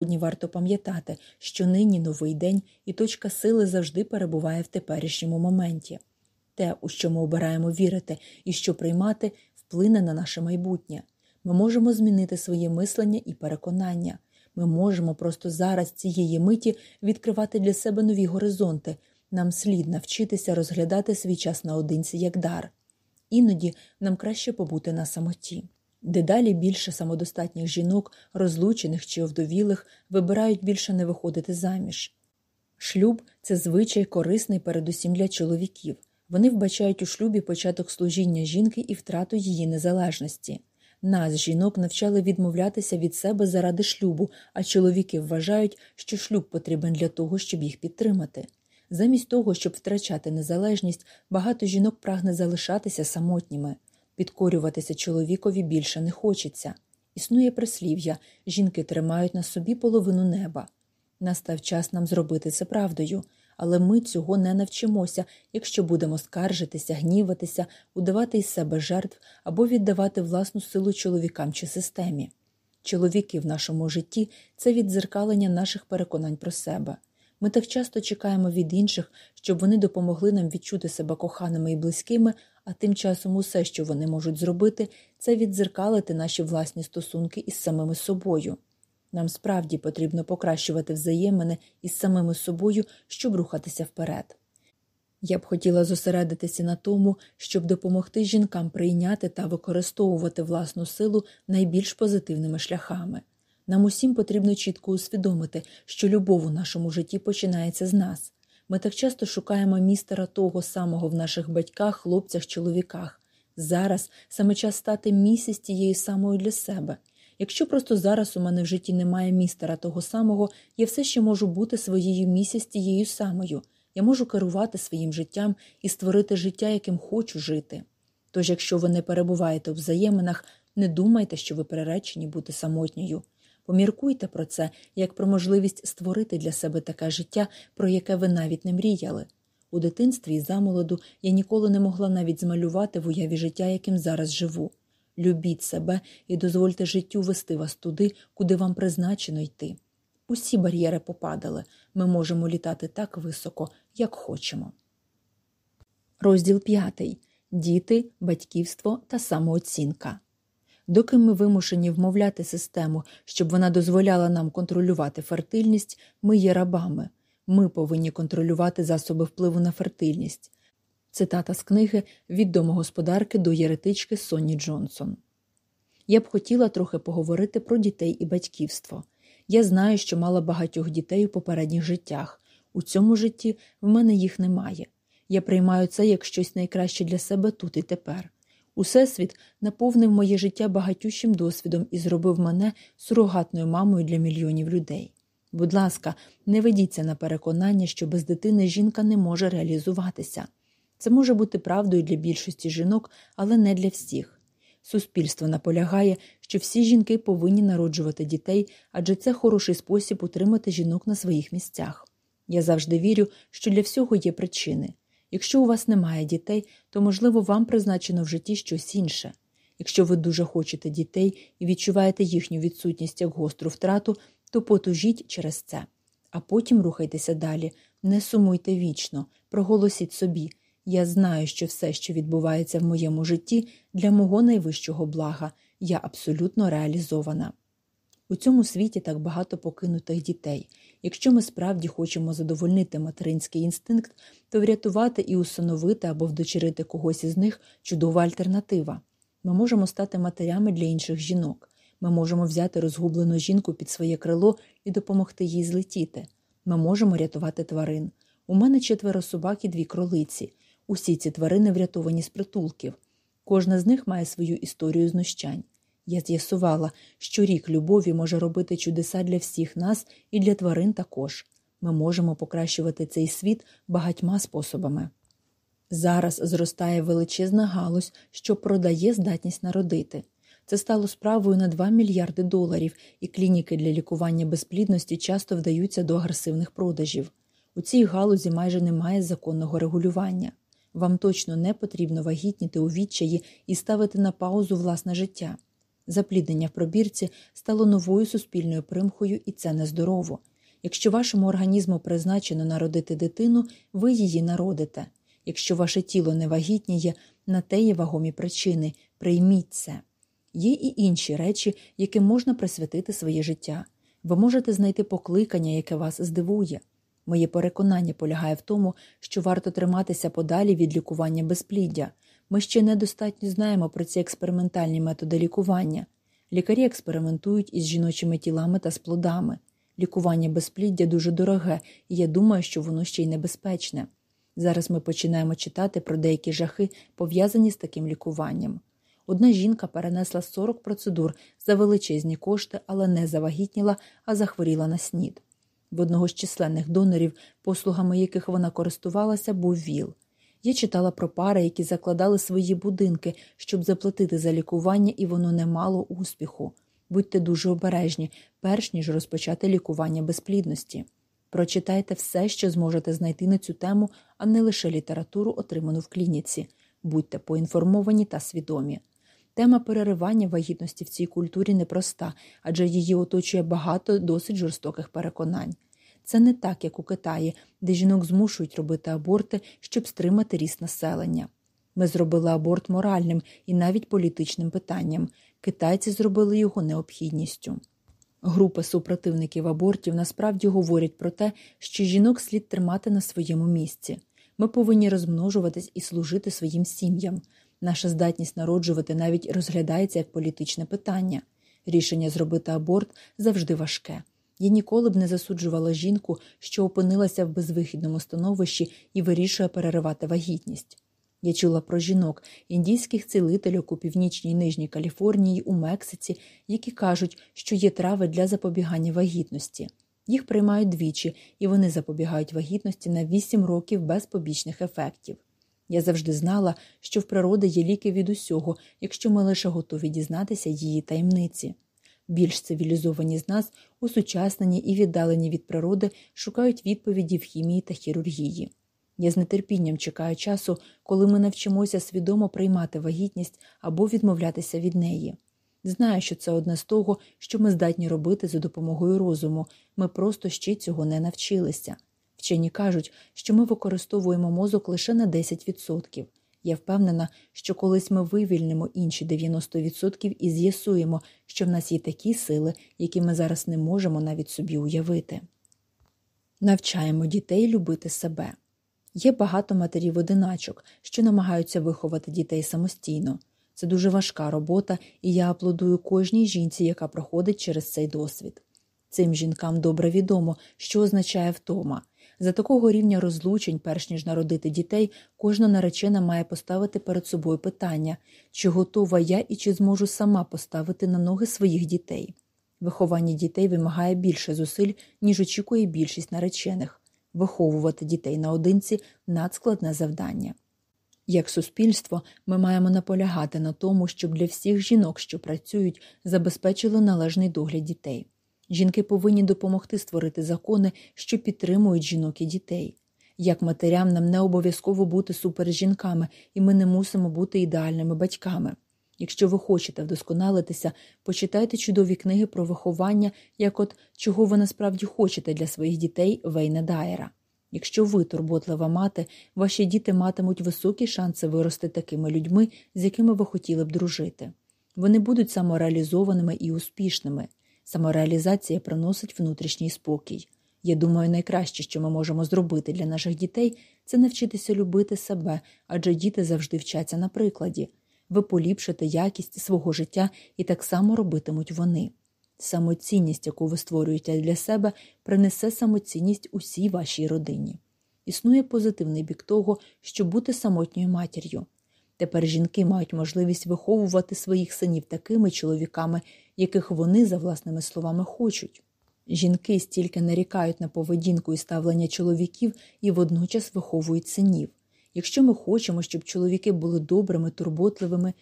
Сьогодні варто пам'ятати, що нині новий день і точка сили завжди перебуває в теперішньому моменті. Те, у що ми обираємо вірити і що приймати, вплине на наше майбутнє. Ми можемо змінити своє мислення і переконання. Ми можемо просто зараз цієї миті відкривати для себе нові горизонти. Нам слід навчитися розглядати свій час наодинці як дар. Іноді нам краще побути на самоті. Дедалі більше самодостатніх жінок, розлучених чи овдовілих, вибирають більше не виходити заміж. Шлюб це звичай корисний передусім для чоловіків. Вони вбачають у шлюбі початок служіння жінки і втрату її незалежності. Нас, жінок, навчали відмовлятися від себе заради шлюбу, а чоловіки вважають, що шлюб потрібен для того, щоб їх підтримати. Замість того, щоб втрачати незалежність, багато жінок прагне залишатися самотніми. Підкорюватися чоловікові більше не хочеться. Існує прислів'я жінки тримають на собі половину неба. Настав час нам зробити це правдою, але ми цього не навчимося, якщо будемо скаржитися, гніватися, удавати із себе жертв або віддавати власну силу чоловікам чи системі. Чоловіки в нашому житті це віддзеркалення наших переконань про себе. Ми так часто чекаємо від інших, щоб вони допомогли нам відчути себе коханими і близькими, а тим часом усе, що вони можуть зробити, це віддзеркалити наші власні стосунки із самими собою. Нам справді потрібно покращувати взаємини із самими собою, щоб рухатися вперед. Я б хотіла зосередитися на тому, щоб допомогти жінкам прийняти та використовувати власну силу найбільш позитивними шляхами. Нам усім потрібно чітко усвідомити, що любов у нашому житті починається з нас. Ми так часто шукаємо містера того самого в наших батьках, хлопцях, чоловіках. Зараз саме час стати місіс тією самою для себе. Якщо просто зараз у мене в житті немає містера того самого, я все ще можу бути своєю місіс тією самою. Я можу керувати своїм життям і створити життя, яким хочу жити. Тож, якщо ви не перебуваєте у взаєминах, не думайте, що ви приречені бути самотньою. Поміркуйте про це як про можливість створити для себе таке життя, про яке ви навіть не мріяли. У дитинстві і замолоду я ніколи не могла навіть змалювати в уяві життя, яким зараз живу. Любіть себе і дозвольте життю вести вас туди, куди вам призначено йти. Усі бар'єри попадали, ми можемо літати так високо, як хочемо. Розділ п'ятий Діти, батьківство та самооцінка. Доки ми вимушені вмовляти систему, щоб вона дозволяла нам контролювати фертильність, ми є рабами. Ми повинні контролювати засоби впливу на фертильність. Цитата з книги від домогосподарки до єретички Сонні Джонсон. Я б хотіла трохи поговорити про дітей і батьківство. Я знаю, що мала багатьох дітей у попередніх життях. У цьому житті в мене їх немає. Я приймаю це як щось найкраще для себе тут і тепер. Усесвіт наповнив моє життя багатющим досвідом і зробив мене сурогатною мамою для мільйонів людей. Будь ласка, не ведіться на переконання, що без дитини жінка не може реалізуватися. Це може бути правдою для більшості жінок, але не для всіх. Суспільство наполягає, що всі жінки повинні народжувати дітей, адже це хороший спосіб утримати жінок на своїх місцях. Я завжди вірю, що для всього є причини. Якщо у вас немає дітей, то, можливо, вам призначено в житті щось інше. Якщо ви дуже хочете дітей і відчуваєте їхню відсутність як гостру втрату, то потужіть через це. А потім рухайтеся далі, не сумуйте вічно, проголосіть собі. Я знаю, що все, що відбувається в моєму житті, для мого найвищого блага, я абсолютно реалізована. У цьому світі так багато покинутих дітей. Якщо ми справді хочемо задовольнити материнський інстинкт, то врятувати і усиновити або вдочерити когось із них чудова альтернатива. Ми можемо стати матерями для інших жінок. Ми можемо взяти розгублену жінку під своє крило і допомогти їй злетіти. Ми можемо рятувати тварин. У мене четверо собак і дві кролиці. Усі ці тварини врятовані з притулків. Кожна з них має свою історію знущань. Я з'ясувала, що рік любові може робити чудеса для всіх нас і для тварин також. Ми можемо покращувати цей світ багатьма способами. Зараз зростає величезна галузь, що продає здатність народити. Це стало справою на 2 мільярди доларів, і клініки для лікування безплідності часто вдаються до агресивних продажів. У цій галузі майже немає законного регулювання. Вам точно не потрібно вагітніти у відчаї і ставити на паузу власне життя. Запліднення в пробірці стало новою суспільною примхою, і це нездорово. Якщо вашому організму призначено народити дитину, ви її народите. Якщо ваше тіло не вагітніє, на те є вагомі причини прийміть це. Є і інші речі, яким можна присвятити своє життя. Ви можете знайти покликання, яке вас здивує. Моє переконання полягає в тому, що варто триматися подалі від лікування безпліддя. Ми ще недостатньо знаємо про ці експериментальні методи лікування. Лікарі експериментують із жіночими тілами та з плодами. Лікування безпліддя дуже дороге, і я думаю, що воно ще й небезпечне. Зараз ми починаємо читати про деякі жахи, пов'язані з таким лікуванням. Одна жінка перенесла 40 процедур за величезні кошти, але не завагітніла, а захворіла на снід. В одного з численних донорів, послугами яких вона користувалася, був ВІЛ. Я читала про пари, які закладали свої будинки, щоб заплатити за лікування, і воно не мало успіху. Будьте дуже обережні, перш ніж розпочати лікування безплідності. Прочитайте все, що зможете знайти на цю тему, а не лише літературу, отриману в клініці. Будьте поінформовані та свідомі. Тема переривання вагітності в цій культурі непроста, адже її оточує багато досить жорстоких переконань. Це не так, як у Китаї, де жінок змушують робити аборти, щоб стримати ріст населення. Ми зробили аборт моральним і навіть політичним питанням. Китайці зробили його необхідністю. Група супротивників абортів насправді говорять про те, що жінок слід тримати на своєму місці. Ми повинні розмножуватись і служити своїм сім'ям. Наша здатність народжувати навіть розглядається як політичне питання. Рішення зробити аборт завжди важке. Я ніколи б не засуджувала жінку, що опинилася в безвихідному становищі і вирішує переривати вагітність. Я чула про жінок, індійських цілительок у північній нижній Каліфорнії, у Мексиці, які кажуть, що є трави для запобігання вагітності. Їх приймають двічі, і вони запобігають вагітності на 8 років без побічних ефектів. Я завжди знала, що в природи є ліки від усього, якщо ми лише готові дізнатися її таємниці. Більш цивілізовані з нас, усучаснені і віддалені від природи, шукають відповіді в хімії та хірургії. Я з нетерпінням чекаю часу, коли ми навчимося свідомо приймати вагітність або відмовлятися від неї. Знаю, що це одне з того, що ми здатні робити за допомогою розуму, ми просто ще цього не навчилися. Вчені кажуть, що ми використовуємо мозок лише на 10%. Я впевнена, що колись ми вивільнимо інші 90% і з'ясуємо, що в нас є такі сили, які ми зараз не можемо навіть собі уявити. Навчаємо дітей любити себе. Є багато матерів одиначок, що намагаються виховати дітей самостійно. Це дуже важка робота, і я аплодую кожній жінці, яка проходить через цей досвід. Цим жінкам добре відомо, що означає втома. За такого рівня розлучень, перш ніж народити дітей, кожна наречена має поставити перед собою питання, чи готова я і чи зможу сама поставити на ноги своїх дітей. Виховання дітей вимагає більше зусиль, ніж очікує більшість наречених. Виховувати дітей наодинці надскладне завдання. Як суспільство, ми маємо наполягати на тому, щоб для всіх жінок, що працюють, забезпечили належний догляд дітей. Жінки повинні допомогти створити закони, що підтримують жінок і дітей. Як матерям нам не обов'язково бути супержінками, і ми не мусимо бути ідеальними батьками. Якщо ви хочете вдосконалитися, почитайте чудові книги про виховання, як от чого ви насправді хочете для своїх дітей Вейна Дайера. Якщо ви турботлива мати, ваші діти матимуть високі шанси вирости такими людьми, з якими ви хотіли б дружити. Вони будуть самореалізованими і успішними. Самореалізація приносить внутрішній спокій. Я думаю, найкраще, що ми можемо зробити для наших дітей, це навчитися любити себе, адже діти завжди вчаться на прикладі. Ви поліпшите якість свого життя і так само робитимуть вони. Самоцінність, яку ви створюєте для себе, принесе самоцінність усій вашій родині. Існує позитивний бік того, щоб бути самотньою матір'ю. Тепер жінки мають можливість виховувати своїх синів такими чоловіками, яких вони, за власними словами, хочуть. Жінки стільки нарікають на поведінку і ставлення чоловіків і водночас виховують синів. Якщо ми хочемо, щоб чоловіки були добрими, турботливими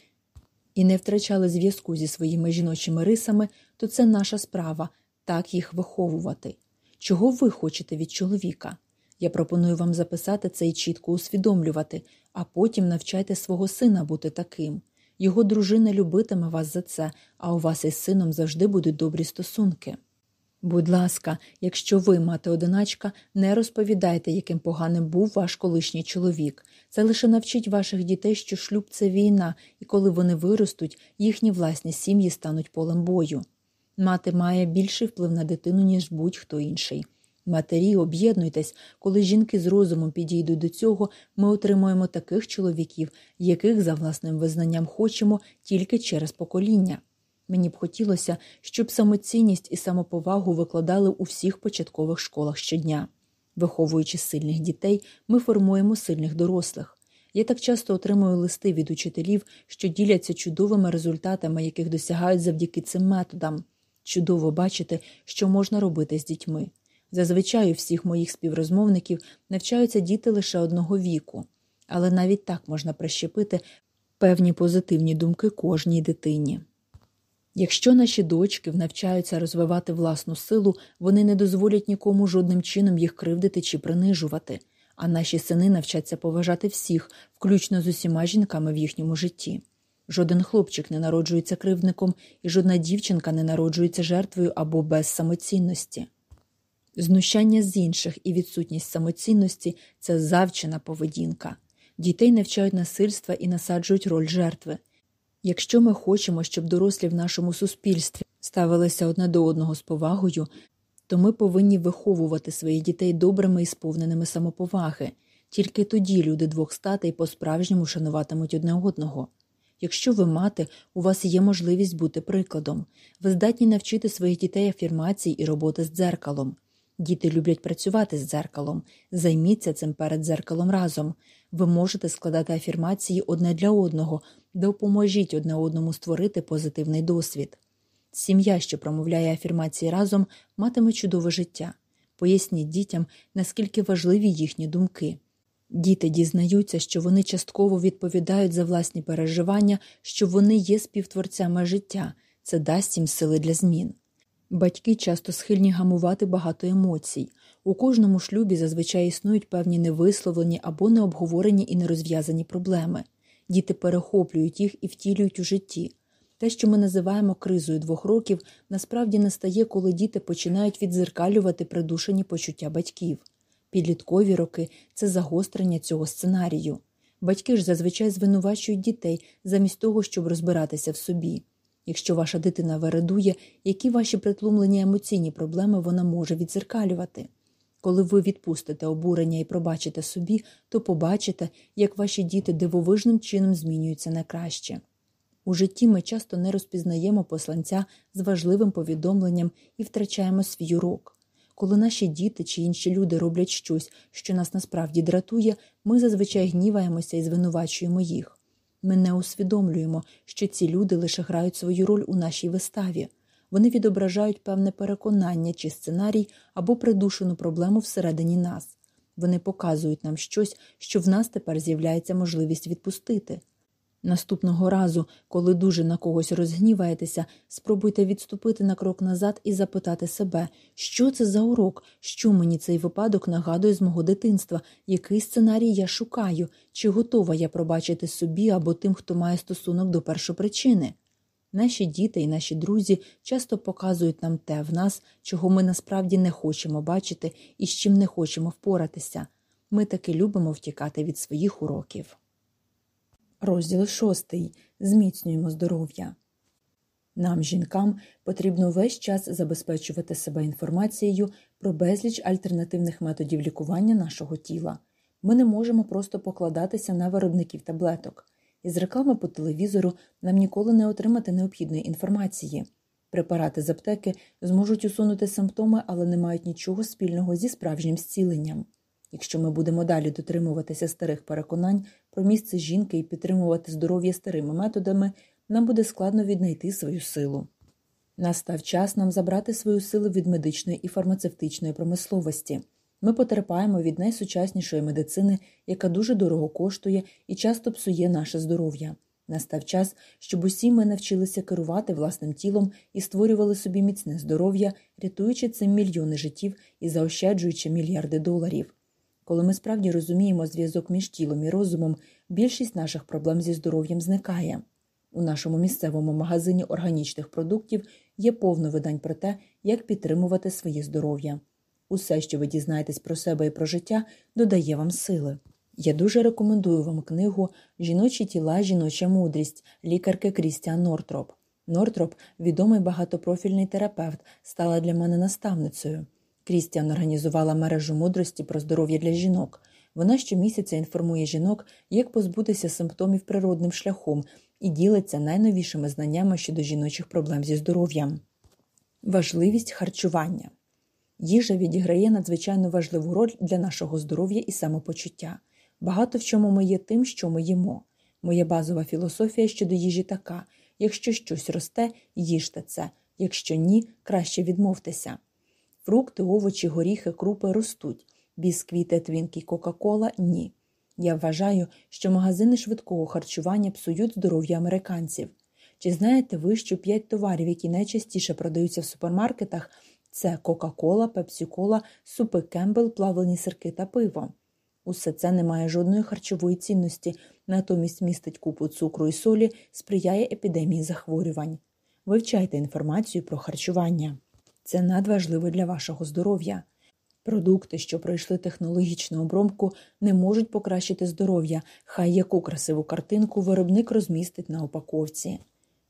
і не втрачали зв'язку зі своїми жіночими рисами, то це наша справа так їх виховувати. Чого ви хочете від чоловіка? Я пропоную вам записати це і чітко усвідомлювати, а потім навчайте свого сина бути таким. Його дружина любитиме вас за це, а у вас із сином завжди будуть добрі стосунки. Будь ласка, якщо ви, мати одиначка, не розповідайте, яким поганим був ваш колишній чоловік. Це лише навчить ваших дітей, що шлюб це війна, і коли вони виростуть, їхні власні сім'ї стануть полем бою. Мати має більший вплив на дитину, ніж будь-хто інший. Матері, об'єднуйтесь, коли жінки з розумом підійдуть до цього, ми отримуємо таких чоловіків, яких за власним визнанням хочемо тільки через покоління. Мені б хотілося, щоб самоцінність і самоповагу викладали у всіх початкових школах щодня. Виховуючи сильних дітей, ми формуємо сильних дорослих. Я так часто отримую листи від учителів, що діляться чудовими результатами, яких досягають завдяки цим методам. Чудово бачити, що можна робити з дітьми. Зазвичай у всіх моїх співрозмовників навчаються діти лише одного віку, але навіть так можна прищепити певні позитивні думки кожній дитині. Якщо наші дочки навчаються розвивати власну силу, вони не дозволять нікому жодним чином їх кривдити чи принижувати, а наші сини навчаться поважати всіх, включно з усіма жінками в їхньому житті. Жоден хлопчик не народжується кривдником, і жодна дівчинка не народжується жертвою або без самоцінності. Знущання з інших і відсутність самоцінності це завчена поведінка. Дітей навчають насильства і насаджують роль жертви. Якщо ми хочемо, щоб дорослі в нашому суспільстві ставилися одне до одного з повагою, то ми повинні виховувати своїх дітей добрими і сповненими самоповаги, тільки тоді люди двох статей по-справжньому шануватимуть одне одного. Якщо ви мати, у вас є можливість бути прикладом, ви здатні навчити своїх дітей афірмацій і роботи з дзеркалом. Діти люблять працювати з дзеркалом, займіться цим перед дзеркалом разом. Ви можете складати афірмації одне для одного, допоможіть одне одному створити позитивний досвід. Сім'я, що промовляє афірмації разом, матиме чудове життя. Поясніть дітям, наскільки важливі їхні думки. Діти дізнаються, що вони частково відповідають за власні переживання, що вони є співтворцями життя, це дасть їм сили для змін. Батьки часто схильні гамувати багато емоцій. У кожному шлюбі зазвичай існують певні невисловлені або необговорені і нерозв'язані проблеми. Діти перехоплюють їх і втілюють у житті. Те, що ми називаємо кризою двох років, насправді настає, коли діти починають відзеркалювати придушені почуття батьків. Підліткові роки це загострення цього сценарію. Батьки ж зазвичай звинувачують дітей замість того, щоб розбиратися в собі. Якщо ваша дитина вередує, які ваші притлумлені емоційні проблеми вона може відзеркалювати. Коли ви відпустите обурення і пробачите собі, то побачите, як ваші діти дивовижним чином змінюються на краще. У житті ми часто не розпізнаємо посланця з важливим повідомленням і втрачаємо свій урок. Коли наші діти чи інші люди роблять щось, що нас насправді дратує, ми зазвичай гніваємося і звинувачуємо їх. Ми не усвідомлюємо, що ці люди лише грають свою роль у нашій виставі. Вони відображають певне переконання чи сценарій або придушену проблему всередині нас. Вони показують нам щось, що в нас тепер з'являється можливість відпустити. Наступного разу, коли дуже на когось розгніваєтеся, спробуйте відступити на крок назад і запитати себе, що це за урок, що мені цей випадок нагадує з мого дитинства, який сценарій я шукаю, чи готова я пробачити собі або тим, хто має стосунок до першопричини. Наші діти і наші друзі часто показують нам те в нас, чого ми насправді не хочемо бачити і з чим не хочемо впоратися. Ми таки любимо втікати від своїх уроків. Розділ шостий. Зміцнюємо здоров'я. Нам, жінкам, потрібно весь час забезпечувати себе інформацією про безліч альтернативних методів лікування нашого тіла. Ми не можемо просто покладатися на виробників таблеток. Із реклами по телевізору нам ніколи не отримати необхідної інформації. Препарати з аптеки зможуть усунути симптоми, але не мають нічого спільного зі справжнім зціленням. Якщо ми будемо далі дотримуватися старих переконань про місце жінки і підтримувати здоров'я старими методами, нам буде складно віднайти свою силу. Настав час нам забрати свою силу від медичної і фармацевтичної промисловості. Ми потерпаємо від найсучаснішої медицини, яка дуже дорого коштує і часто псує наше здоров'я. Настав час, щоб усі ми навчилися керувати власним тілом і створювали собі міцне здоров'я, рятуючи цим мільйони життів і заощаджуючи мільярди доларів. Коли ми справді розуміємо зв'язок між тілом і розумом, більшість наших проблем зі здоров'ям зникає. У нашому місцевому магазині органічних продуктів є повно видань про те, як підтримувати своє здоров'я. Усе, що ви дізнаєтесь про себе і про життя, додає вам сили. Я дуже рекомендую вам книгу Жіночі тіла, жіноча мудрість лікарки Крістіан Нортроп. Нортроп, відомий багатопрофільний терапевт, стала для мене наставницею. Крістіан організувала мережу мудрості про здоров'я для жінок. Вона щомісяця інформує жінок, як позбутися симптомів природним шляхом і ділиться найновішими знаннями щодо жіночих проблем зі здоров'ям. Важливість харчування їжа відіграє надзвичайно важливу роль для нашого здоров'я і самопочуття. Багато в чому ми є тим, що ми їмо. Моя базова філософія щодо їжі така якщо щось росте, їжте це, якщо ні, краще відмовтеся. Фрукти, овочі, горіхи, крупи ростуть, бісквіти, твінки, Кока-Кола ні. Я вважаю, що магазини швидкого харчування псують здоров'я американців. Чи знаєте ви, що п'ять товарів, які найчастіше продаються в супермаркетах, це Кока-Кола, Пепсі-Кола, супи Кембл, плавлені сирки та пиво? Усе це не має жодної харчової цінності, натомість містить купу цукру і солі, сприяє епідемії захворювань. Вивчайте інформацію про харчування. Це надважливо для вашого здоров'я. Продукти, що пройшли технологічну обробку, не можуть покращити здоров'я, хай яку красиву картинку виробник розмістить на упаковці.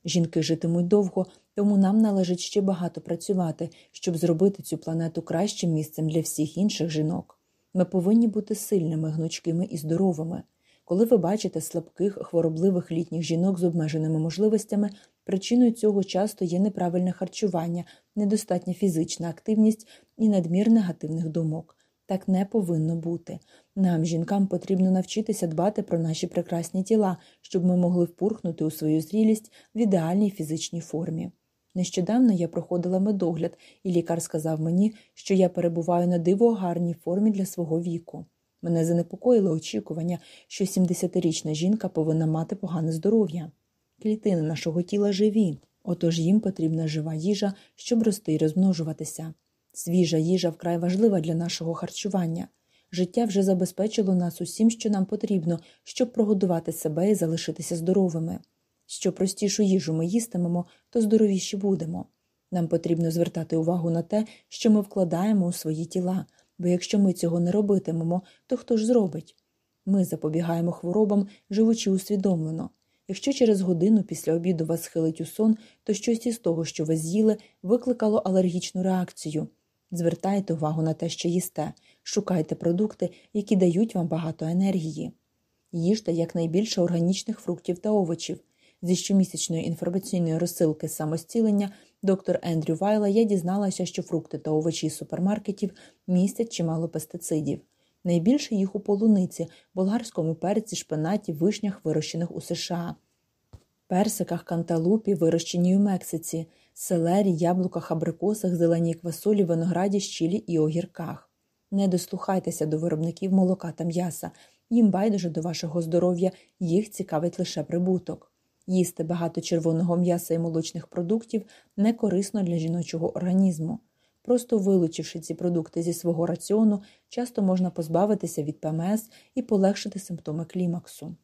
Жінки житимуть довго, тому нам належить ще багато працювати, щоб зробити цю планету кращим місцем для всіх інших жінок. Ми повинні бути сильними, гнучкими і здоровими. Коли ви бачите слабких, хворобливих літніх жінок з обмеженими можливостями, причиною цього часто є неправильне харчування, недостатня фізична активність і надмір негативних думок. Так не повинно бути. Нам, жінкам, потрібно навчитися дбати про наші прекрасні тіла, щоб ми могли впурхнути у свою зрілість в ідеальній фізичній формі. Нещодавно я проходила медогляд, і лікар сказав мені, що я перебуваю на диво гарній формі для свого віку. Мене занепокоїло очікування, що 70-річна жінка повинна мати погане здоров'я. Клітини нашого тіла живі, отож їм потрібна жива їжа, щоб рости і розмножуватися. Свіжа їжа вкрай важлива для нашого харчування. Життя вже забезпечило нас усім, що нам потрібно, щоб прогодувати себе і залишитися здоровими. Що простішу їжу ми їстимемо, то здоровіші будемо. Нам потрібно звертати увагу на те, що ми вкладаємо у свої тіла, бо якщо ми цього не робитимемо, то хто ж зробить? Ми запобігаємо хворобам, живучи усвідомлено. Якщо через годину після обіду вас схилить у сон, то щось із того, що ви з'їли, викликало алергічну реакцію. Звертайте увагу на те, що їсте, шукайте продукти, які дають вам багато енергії. Їжте якнайбільше органічних фруктів та овочів. Зі щомісячної інформаційної розсилки самостілення доктор Ендрю Вайла я дізналася, що фрукти та овочі з супермаркетів містять чимало пестицидів. Найбільше їх у полуниці, болгарському перці, шпинаті, вишнях, вирощених у США, персиках, канталупі, вирощені у Мексиці, селері, яблуках, абрикосах, зеленій квасолі, винограді, щілі і огірках. Не дослухайтеся до виробників молока та м'яса, їм байдуже до вашого здоров'я, їх цікавить лише прибуток. Їсти багато червоного м'яса і молочних продуктів не корисно для жіночого організму. Просто вилучивши ці продукти зі свого раціону, часто можна позбавитися від ПМС і полегшити симптоми клімаксу.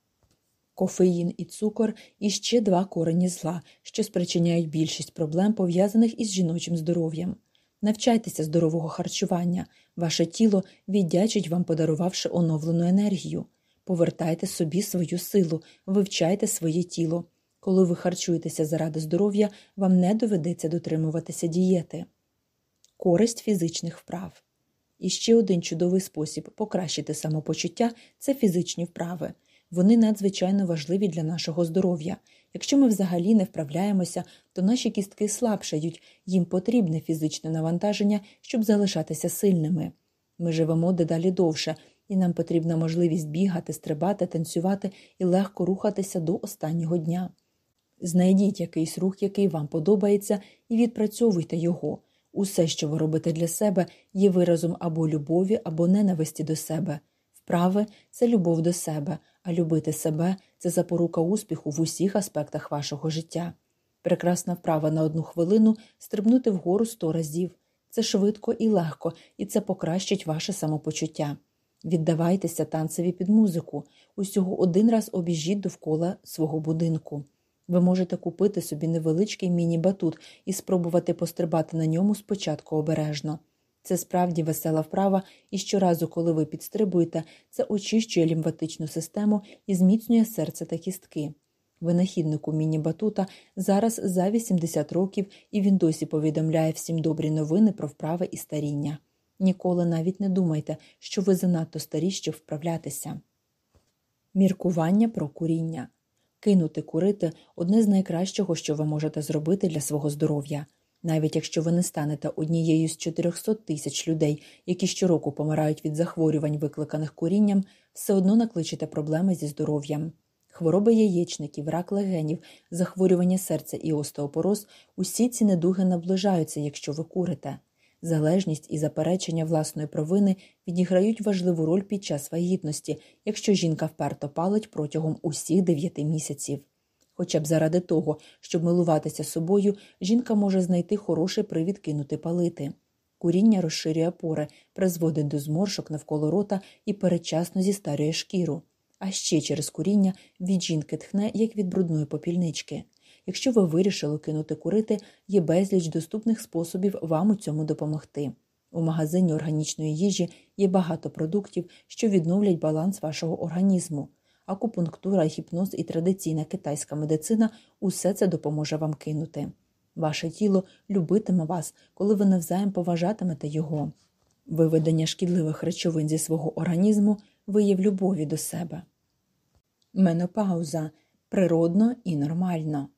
Кофеїн і цукор і ще два корені зла, що спричиняють більшість проблем, пов'язаних із жіночим здоров'ям. Навчайтеся здорового харчування, ваше тіло віддячить вам, подарувавши оновлену енергію. Повертайте собі свою силу, вивчайте своє тіло. Коли ви харчуєтеся заради здоров'я, вам не доведеться дотримуватися дієти. Користь фізичних вправ. І ще один чудовий спосіб покращити самопочуття це фізичні вправи. Вони надзвичайно важливі для нашого здоров'я. Якщо ми взагалі не вправляємося, то наші кістки слабшають, їм потрібне фізичне навантаження, щоб залишатися сильними. Ми живемо дедалі довше, і нам потрібна можливість бігати, стрибати, танцювати і легко рухатися до останнього дня. Знайдіть якийсь рух, який вам подобається, і відпрацьовуйте його. Усе, що ви робите для себе, є виразом або любові, або ненависті до себе. Вправи це любов до себе, а любити себе це запорука успіху в усіх аспектах вашого життя. Прекрасна вправа на одну хвилину стрибнути вгору сто разів. Це швидко і легко, і це покращить ваше самопочуття. Віддавайтеся танцеві під музику, усього один раз обіжіть довкола свого будинку. Ви можете купити собі невеличкий міні-батут і спробувати пострибати на ньому спочатку обережно. Це справді весела вправа, і щоразу, коли ви підстрибуєте, це очищує лімфатичну систему і зміцнює серце та кістки. Винахіднику міні-батута зараз за 80 років, і він досі повідомляє всім добрі новини про вправи і старіння. Ніколи навіть не думайте, що ви занадто старі, щоб вправлятися. Міркування про куріння. Кинути курити одне з найкращого, що ви можете зробити для свого здоров'я. Навіть якщо ви не станете однією з 400 тисяч людей, які щороку помирають від захворювань, викликаних курінням, все одно накличете проблеми зі здоров'ям. Хвороби яєчників, рак легенів, захворювання серця і остеопороз усі ці недуги наближаються, якщо ви курите. Залежність і заперечення власної провини відіграють важливу роль під час вагітності, якщо жінка вперто палить протягом усіх дев'яти місяців. Хоча б заради того, щоб милуватися собою, жінка може знайти хороший привід кинути палити. Куріння розширює пори, призводить до зморшок навколо рота і передчасно зістарює шкіру. А ще через куріння від жінки тхне, як від брудної попільнички. Якщо ви вирішили кинути курити, є безліч доступних способів вам у цьому допомогти. У магазині органічної їжі є багато продуктів, що відновлять баланс вашого організму. Акупунктура, гіпноз і традиційна китайська медицина усе це допоможе вам кинути. Ваше тіло любитиме вас, коли ви навзаєм поважатимете його. Виведення шкідливих речовин зі свого організму вияв любові до себе. Менопауза природно і нормально.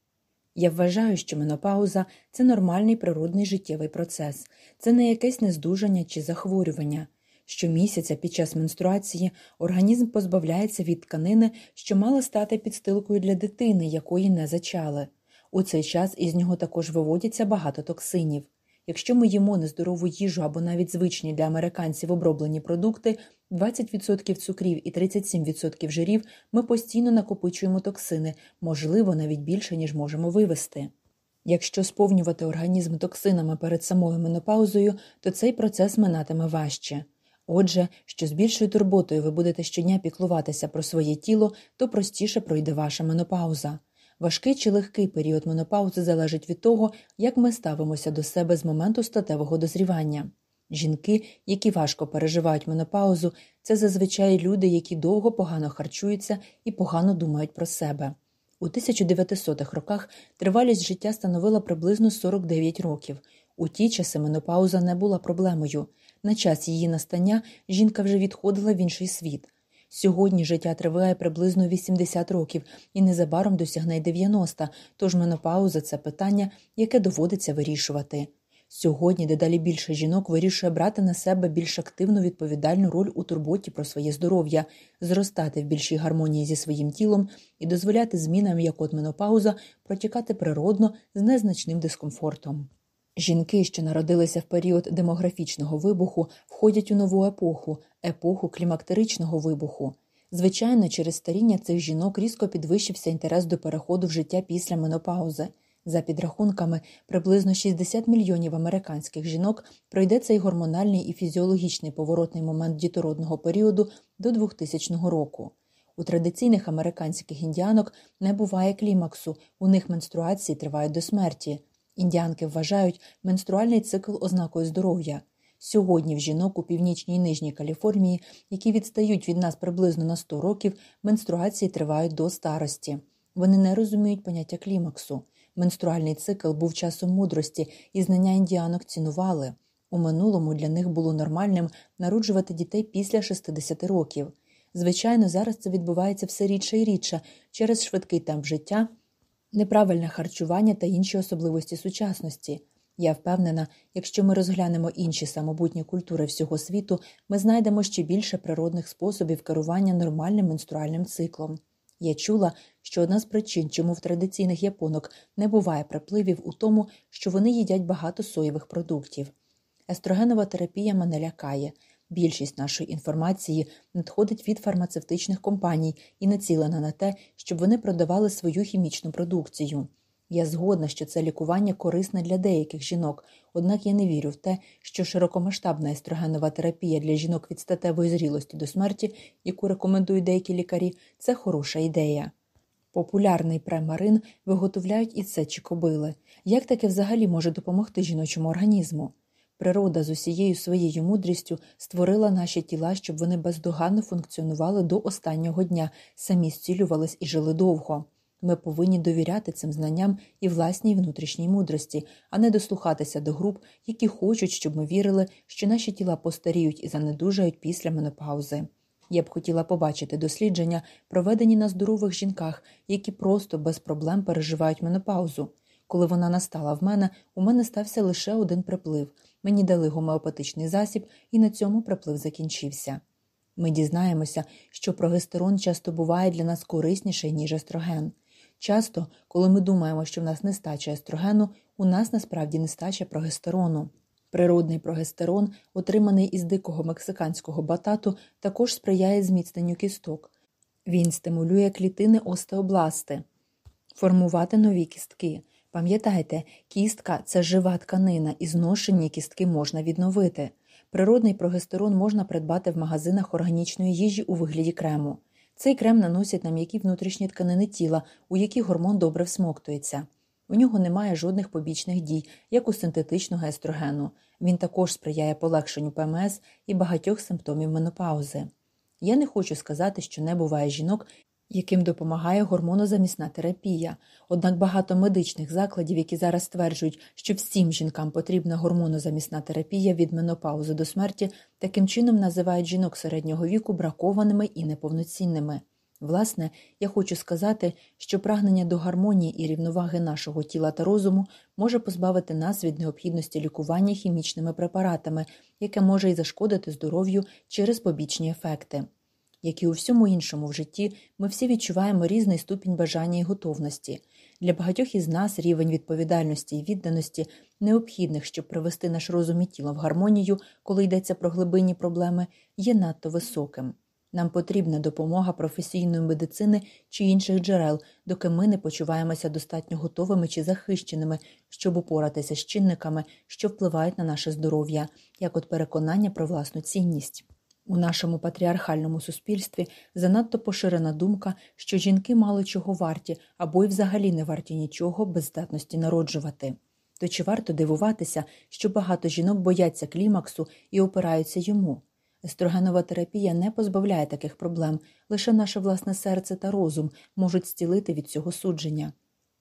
Я вважаю, що менопауза це нормальний природний життєвий процес, це не якесь нездужання чи захворювання. Щомісяця під час менструації організм позбавляється від тканини, що мала стати підстилкою для дитини, якої не зачали. У цей час із нього також виводяться багато токсинів. Якщо ми їмо нездорову їжу або навіть звичні для американців оброблені продукти, 20% цукрів і 37% жирів, ми постійно накопичуємо токсини, можливо, навіть більше, ніж можемо вивести. Якщо сповнювати організм токсинами перед самою менопаузою, то цей процес минатиме важче. Отже, що з більшою турботою ви будете щодня піклуватися про своє тіло, то простіше пройде ваша менопауза. Важкий чи легкий період менопаузи залежить від того, як ми ставимося до себе з моменту статевого дозрівання. Жінки, які важко переживають менопаузу, це зазвичай люди, які довго погано харчуються і погано думають про себе. У 1900-х роках тривалість життя становила приблизно 49 років. У ті часи менопауза не була проблемою. На час її настання жінка вже відходила в інший світ. Сьогодні життя триває приблизно 80 років і незабаром досягне 90, тож менопауза це питання, яке доводиться вирішувати. Сьогодні дедалі більше жінок вирішує брати на себе більш активну відповідальну роль у турботі про своє здоров'я, зростати в більшій гармонії зі своїм тілом і дозволяти змінам, як от менопауза, протікати природно з незначним дискомфортом. Жінки, що народилися в період демографічного вибуху, входять у нову епоху, епоху клімактеричного вибуху. Звичайно, через старіння цих жінок різко підвищився інтерес до переходу в життя після менопаузи. За підрахунками, приблизно 60 мільйонів американських жінок пройде цей гормональний і фізіологічний поворотний момент дітородного періоду до 2000 року. У традиційних американських індіанок не буває клімаксу, у них менструації тривають до смерті. Індіанки вважають менструальний цикл ознакою здоров'я. Сьогодні в жінок у північній і нижній Каліфорнії, які відстають від нас приблизно на 100 років, менструації тривають до старості. Вони не розуміють поняття клімаксу. Менструальний цикл був часом мудрості, і знання індіанок цінували. У минулому для них було нормальним народжувати дітей після 60 років. Звичайно, зараз це відбувається все рідше і рідше через швидкий темп життя, неправильне харчування та інші особливості сучасності. Я впевнена, якщо ми розглянемо інші самобутні культури всього світу, ми знайдемо ще більше природних способів керування нормальним менструальним циклом. Я чула, що одна з причин, чому в традиційних японок не буває припливів у тому, що вони їдять багато соєвих продуктів. Естрогенова терапія мене лякає. Більшість нашої інформації надходить від фармацевтичних компаній і націлена на те, щоб вони продавали свою хімічну продукцію. Я згодна, що це лікування корисне для деяких жінок, однак я не вірю в те, що широкомасштабна естрогенова терапія для жінок від статевої зрілості до смерті, яку рекомендують деякі лікарі, це хороша ідея. Популярний премарин виготовляють і це чи кобили. Як таке взагалі може допомогти жіночому організму? Природа з усією своєю мудрістю створила наші тіла, щоб вони бездоганно функціонували до останнього дня, самі зцілювались і жили довго. Ми повинні довіряти цим знанням і власній внутрішній мудрості, а не дослухатися до груп, які хочуть, щоб ми вірили, що наші тіла постаріють і занедужають після менопаузи. Я б хотіла побачити дослідження, проведені на здорових жінках, які просто без проблем переживають менопаузу. Коли вона настала в мене, у мене стався лише один приплив. Мені дали гомеопатичний засіб, і на цьому приплив закінчився. Ми дізнаємося, що прогестерон часто буває для нас корисніший, ніж естроген. Часто, коли ми думаємо, що в нас нестача естрогену, у нас насправді нестача прогестерону. Природний прогестерон, отриманий із дикого мексиканського батату, також сприяє зміцненню кісток. Він стимулює клітини остеобласти, формувати нові кістки. Пам'ятайте, кістка це жива тканина, і зношені кістки можна відновити. Природний прогестерон можна придбати в магазинах органічної їжі у вигляді крему. Цей крем наносять на м'які внутрішні тканини тіла, у які гормон добре всмоктується. У нього немає жодних побічних дій, як у синтетичного естрогену. Він також сприяє полегшенню ПМС і багатьох симптомів менопаузи. Я не хочу сказати, що не буває жінок, яким допомагає гормонозамісна терапія. Однак багато медичних закладів, які зараз стверджують, що всім жінкам потрібна гормонозамісна терапія від менопаузи до смерті, таким чином називають жінок середнього віку бракованими і неповноцінними. Власне, я хочу сказати, що прагнення до гармонії і рівноваги нашого тіла та розуму може позбавити нас від необхідності лікування хімічними препаратами, яке може й зашкодити здоров'ю через побічні ефекти. Як і у всьому іншому в житті, ми всі відчуваємо різний ступінь бажання і готовності. Для багатьох із нас рівень відповідальності і відданості, необхідних, щоб привести наш розум і тіло в гармонію, коли йдеться про глибинні проблеми, є надто високим. Нам потрібна допомога професійної медицини чи інших джерел, доки ми не почуваємося достатньо готовими чи захищеними, щоб упоратися з чинниками, що впливають на наше здоров'я, як от переконання про власну цінність. У нашому патріархальному суспільстві занадто поширена думка, що жінки мало чого варті або й взагалі не варті нічого без здатності народжувати. То чи варто дивуватися, що багато жінок бояться клімаксу і опираються йому? Естрогенова терапія не позбавляє таких проблем, лише наше власне серце та розум можуть зцілити від цього судження.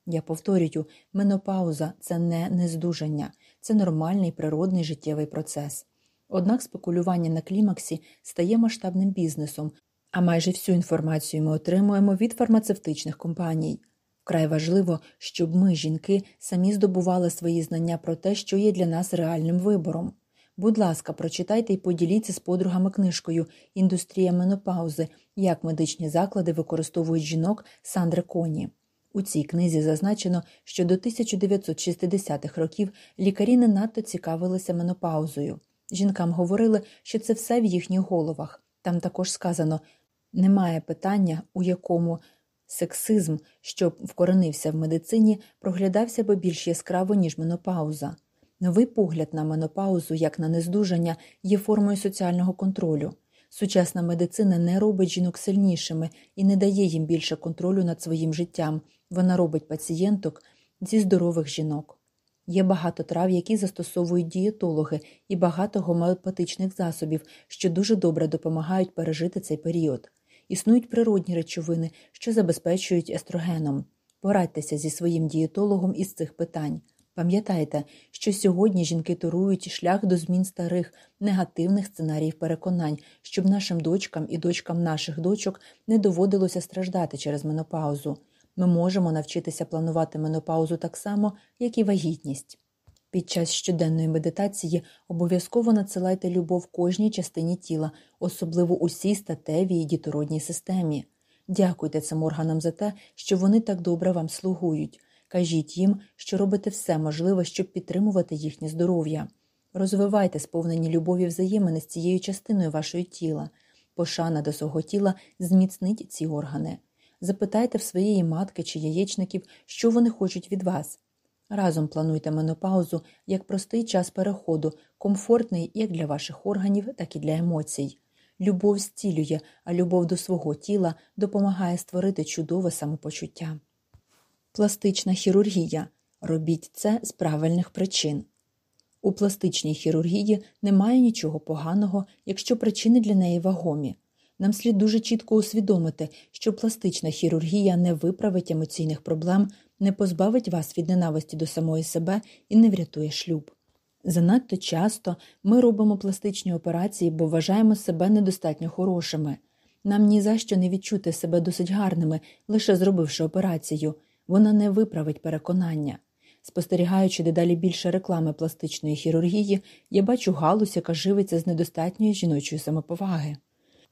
Я повторюю, менопауза це не нездужання, це нормальний природний життєвий процес. Однак спекулювання на клімаксі стає масштабним бізнесом, а майже всю інформацію ми отримуємо від фармацевтичних компаній. Вкрай важливо, щоб ми, жінки, самі здобували свої знання про те, що є для нас реальним вибором. Будь ласка, прочитайте і поділіться з подругами книжкою Індустрія менопаузи, як медичні заклади використовують жінок Сандри Коні. У цій книзі зазначено, що до 1960-х років лікарі не надто цікавилися менопаузою. Жінкам говорили, що це все в їхніх головах. Там також сказано немає питання, у якому сексизм, що вкоренився в медицині, проглядався би більш яскраво, ніж менопауза. Новий погляд на менопаузу, як на нездужання, є формою соціального контролю. Сучасна медицина не робить жінок сильнішими і не дає їм більше контролю над своїм життям. Вона робить пацієнток зі здорових жінок. Є багато трав, які застосовують дієтологи, і багато гомеопатичних засобів, що дуже добре допомагають пережити цей період. Існують природні речовини, що забезпечують естрогеном. Порадьтеся зі своїм дієтологом із цих питань. Пам'ятайте, що сьогодні жінки турують шлях до змін старих негативних сценаріїв переконань, щоб нашим дочкам і дочкам наших дочок не доводилося страждати через менопаузу. Ми можемо навчитися планувати менопаузу так само, як і вагітність. Під час щоденної медитації обов'язково надсилайте любов кожній частині тіла, особливо усій статевій і дітородній системі. Дякуйте цим органам за те, що вони так добре вам слугують. Кажіть їм, що робите все можливе, щоб підтримувати їхнє здоров'я. Розвивайте сповнені любові взаємини з цією частиною вашої тіла. Пошана до свого тіла зміцнить ці органи. Запитайте в своєї матки чи яєчників, що вони хочуть від вас. Разом плануйте менопаузу як простий час переходу, комфортний як для ваших органів, так і для емоцій. Любов зцілює, а любов до свого тіла допомагає створити чудове самопочуття. Пластична хірургія. Робіть це з правильних причин. У пластичній хірургії немає нічого поганого, якщо причини для неї вагомі. Нам слід дуже чітко усвідомити, що пластична хірургія не виправить емоційних проблем, не позбавить вас від ненависті до самої себе і не врятує шлюб. Занадто часто ми робимо пластичні операції, бо вважаємо себе недостатньо хорошими. Нам ні за що не відчути себе досить гарними, лише зробивши операцію. Вона не виправить переконання. Спостерігаючи дедалі більше реклами пластичної хірургії, я бачу галузь, яка живиться з недостатньої жіночої самоповаги.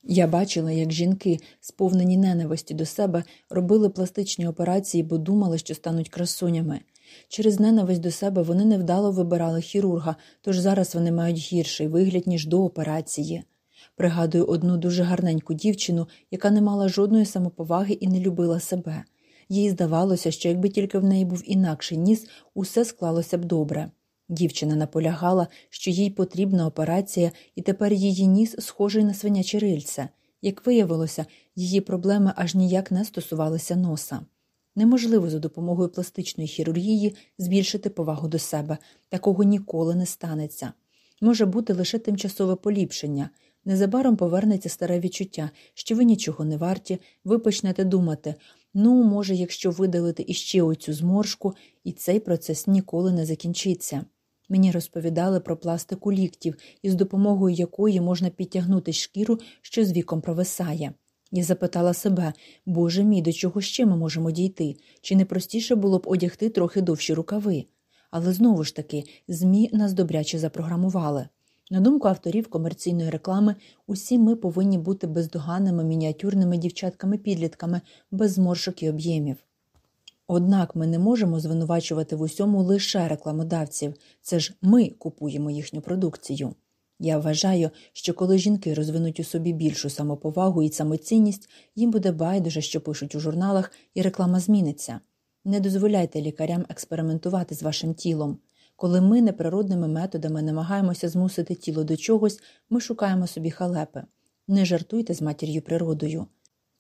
Я бачила, як жінки, сповнені ненависті до себе, робили пластичні операції, бо думали, що стануть красунями. Через ненависть до себе вони невдало вибирали хірурга, тож зараз вони мають гірший вигляд, ніж до операції. Пригадую одну дуже гарненьку дівчину, яка не мала жодної самоповаги і не любила себе. Їй здавалося, що якби тільки в неї був інакший ніс, усе склалося б добре. Дівчина наполягала, що їй потрібна операція, і тепер її ніс схожий на свиняче рильце. Як виявилося, її проблеми аж ніяк не стосувалися носа. Неможливо за допомогою пластичної хірургії збільшити повагу до себе, такого ніколи не станеться. Може бути лише тимчасове поліпшення. Незабаром повернеться старе відчуття, що ви нічого не варті, ви почнете думати ну, може, якщо видалити іще оцю зморшку, і цей процес ніколи не закінчиться. Мені розповідали про пластику ліктів, із допомогою якої можна підтягнути шкіру, що з віком провисає. Я запитала себе, Боже мій, до чого ще ми можемо дійти? Чи не простіше було б одягти трохи довші рукави? Але знову ж таки, ЗМІ нас добряче запрограмували. На думку авторів комерційної реклами, усі ми повинні бути бездоганними мініатюрними дівчатками-підлітками без зморшок і об'ємів. Однак ми не можемо звинувачувати в усьому лише рекламодавців, це ж ми купуємо їхню продукцію. Я вважаю, що коли жінки розвинуть у собі більшу самоповагу і самоцінність, їм буде байдуже, що пишуть у журналах, і реклама зміниться. Не дозволяйте лікарям експериментувати з вашим тілом. Коли ми неприродними методами намагаємося змусити тіло до чогось, ми шукаємо собі халепи. Не жартуйте з матір'ю природою.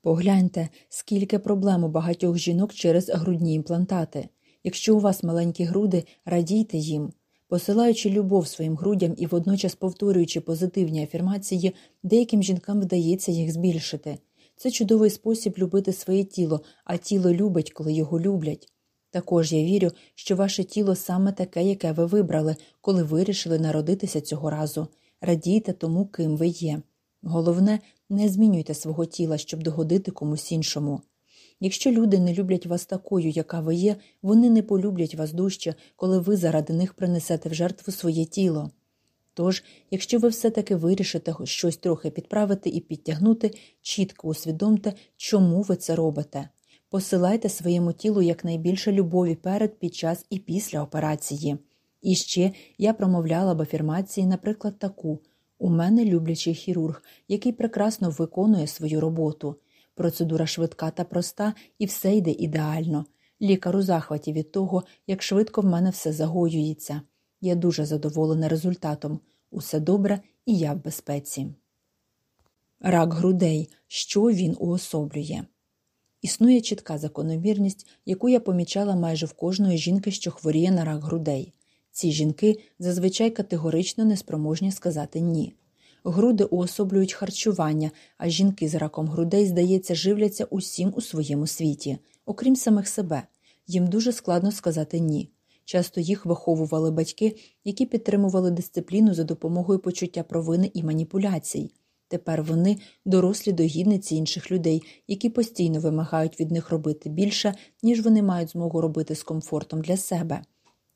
Погляньте, скільки проблем у багатьох жінок через грудні імплантати. Якщо у вас маленькі груди, радійте їм. Посилаючи любов своїм грудям і водночас повторюючи позитивні афірмації, деяким жінкам вдається їх збільшити. Це чудовий спосіб любити своє тіло, а тіло любить, коли його люблять. Також я вірю, що ваше тіло саме таке, яке ви вибрали, коли вирішили народитися цього разу. Радійте тому, ким ви є. Головне, не змінюйте свого тіла, щоб догодити комусь іншому. Якщо люди не люблять вас такою, яка ви є, вони не полюблять вас дужче, коли ви заради них принесете в жертву своє тіло. Тож, якщо ви все-таки вирішите щось трохи підправити і підтягнути, чітко усвідомте, чому ви це робите. Посилайте своєму тілу якнайбільше любові перед, під час і після операції. І ще я промовляла б афірмації, наприклад, таку у мене люблячий хірург, який прекрасно виконує свою роботу. Процедура швидка та проста, і все йде ідеально. Лікар у захваті від того, як швидко в мене все загоюється. Я дуже задоволена результатом. Усе добре і я в безпеці. Рак грудей. Що він уособлює? Існує чітка закономірність, яку я помічала майже в кожної жінки, що хворіє на рак грудей. Ці жінки зазвичай категорично неспроможні сказати ні. Груди уособлюють харчування, а жінки з раком грудей, здається, живляться усім у своєму світі, окрім самих себе. Їм дуже складно сказати ні. Часто їх виховували батьки, які підтримували дисципліну за допомогою почуття провини і маніпуляцій. Тепер вони дорослі догідниці інших людей, які постійно вимагають від них робити більше, ніж вони мають змогу робити з комфортом для себе.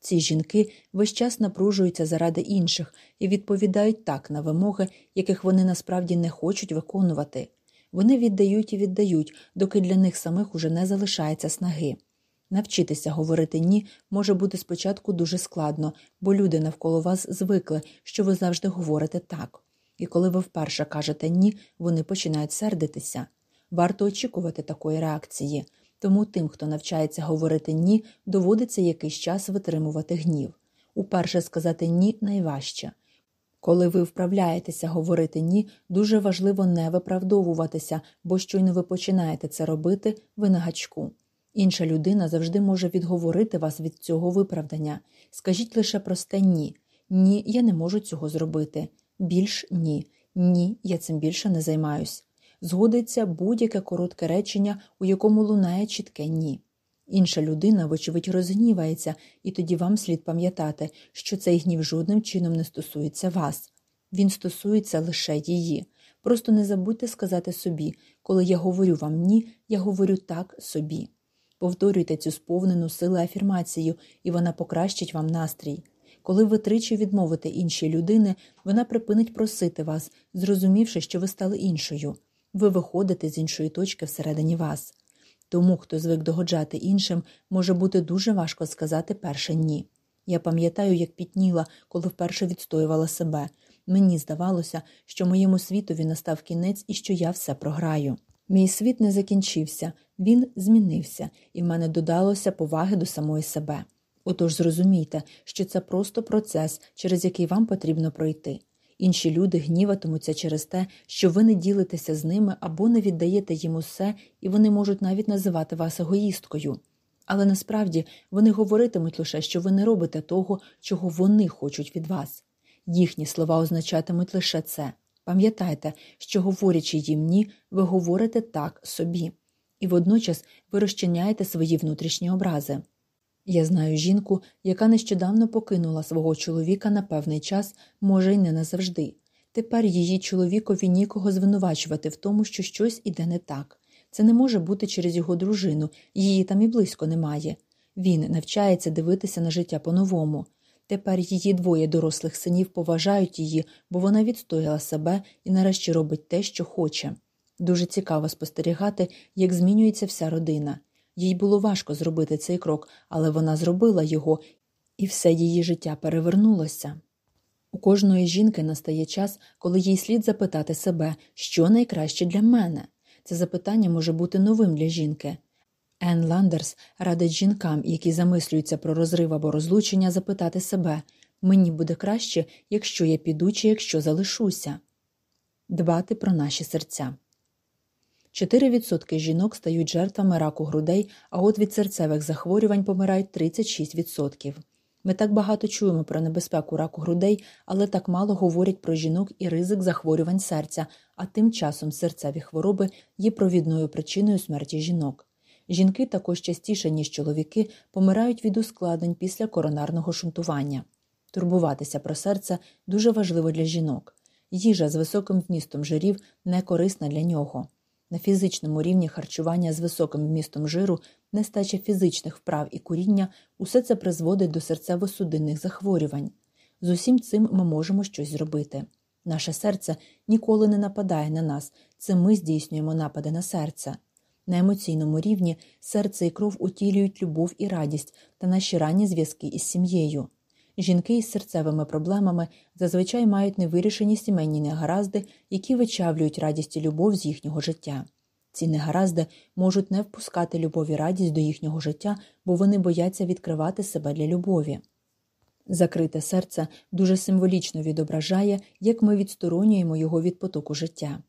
Ці жінки весь час напружуються заради інших і відповідають так на вимоги, яких вони насправді не хочуть виконувати. Вони віддають і віддають, доки для них самих уже не залишається снаги. Навчитися говорити ні може бути спочатку дуже складно, бо люди навколо вас звикли, що ви завжди говорите так. І коли ви вперше кажете ні, вони починають сердитися. Варто очікувати такої реакції. Тому тим, хто навчається говорити ні, доводиться якийсь час витримувати гнів. Уперше сказати ні найважче. Коли ви вправляєтеся говорити ні, дуже важливо не виправдовуватися, бо щойно ви починаєте це робити, ви на гачку. Інша людина завжди може відговорити вас від цього виправдання. Скажіть лише просте ні. Ні, я не можу цього зробити. Більш ні. Ні, я цим більше не займаюсь. Згодиться будь-яке коротке речення, у якому лунає чітке ні. Інша людина, вочевидь, розгнівається, і тоді вам слід пам'ятати, що цей гнів жодним чином не стосується вас. Він стосується лише її. Просто не забудьте сказати собі, коли я говорю вам ні, я говорю так собі. Повторюйте цю сповнену сили афірмацію, і вона покращить вам настрій. Коли ви тричі відмовите іншій людини, вона припинить просити вас, зрозумівши, що ви стали іншою. Ви виходите з іншої точки всередині вас. Тому, хто звик догоджати іншим, може бути дуже важко сказати перше ні. Я пам'ятаю, як пітніла, коли вперше відстоювала себе. Мені здавалося, що моєму світові настав кінець і що я все програю. Мій світ не закінчився, він змінився, і в мене додалося поваги до самої себе. Отож зрозумійте, що це просто процес, через який вам потрібно пройти. Інші люди гніватимуться через те, що ви не ділитеся з ними або не віддаєте їм усе, і вони можуть навіть називати вас егоїсткою. Але насправді вони говоритимуть лише, що ви не робите того, чого вони хочуть від вас. Їхні слова означатимуть лише це. Пам'ятайте, що, говорячи їм ні, ви говорите так собі, і водночас ви розчиняєте свої внутрішні образи. Я знаю жінку, яка нещодавно покинула свого чоловіка на певний час, може, й не назавжди. Тепер її чоловікові нікого звинувачувати в тому, що щось іде не так. Це не може бути через його дружину, її там і близько немає. Він навчається дивитися на життя по-новому. Тепер її двоє дорослих синів поважають її, бо вона відстояла себе і нарешті робить те, що хоче. Дуже цікаво спостерігати, як змінюється вся родина. Їй було важко зробити цей крок, але вона зробила його, і все її життя перевернулося. У кожної жінки настає час, коли їй слід запитати себе, що найкраще для мене. Це запитання може бути новим для жінки. Ен Ландерс радить жінкам, які замислюються про розрив або розлучення, запитати себе мені буде краще, якщо я піду чи якщо залишуся, дбати про наші серця. 4% жінок стають жертвами раку грудей, а от від серцевих захворювань помирають 36%. Ми так багато чуємо про небезпеку раку грудей, але так мало говорять про жінок і ризик захворювань серця, а тим часом серцеві хвороби є провідною причиною смерті жінок. Жінки також частіше, ніж чоловіки, помирають від ускладнень після коронарного шунтування. Турбуватися про серце дуже важливо для жінок. Їжа з високим вмістом жирів не корисна для нього. На фізичному рівні харчування з високим вмістом жиру, нестача фізичних вправ і куріння усе це призводить до серцево-судинних захворювань. З усім цим ми можемо щось зробити. Наше серце ніколи не нападає на нас, це ми здійснюємо напади на серце. На емоційному рівні серце і кров утілюють любов і радість та наші ранні зв'язки із сім'єю. Жінки із серцевими проблемами зазвичай мають невирішені сімейні негаразди, які вичавлюють радість і любов з їхнього життя. Ці негаразди можуть не впускати любов і радість до їхнього життя, бо вони бояться відкривати себе для любові. Закрите серце дуже символічно відображає, як ми відсторонюємо його від потоку життя.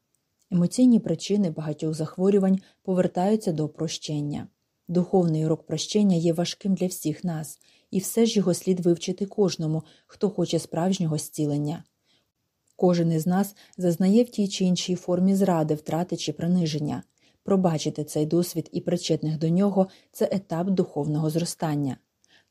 Емоційні причини багатьох захворювань повертаються до прощення. Духовний урок прощення є важким для всіх нас, і все ж його слід вивчити кожному, хто хоче справжнього зцілення. Кожен із нас зазнає в тій чи іншій формі зради, втрати чи приниження. Пробачити цей досвід і причетних до нього це етап духовного зростання.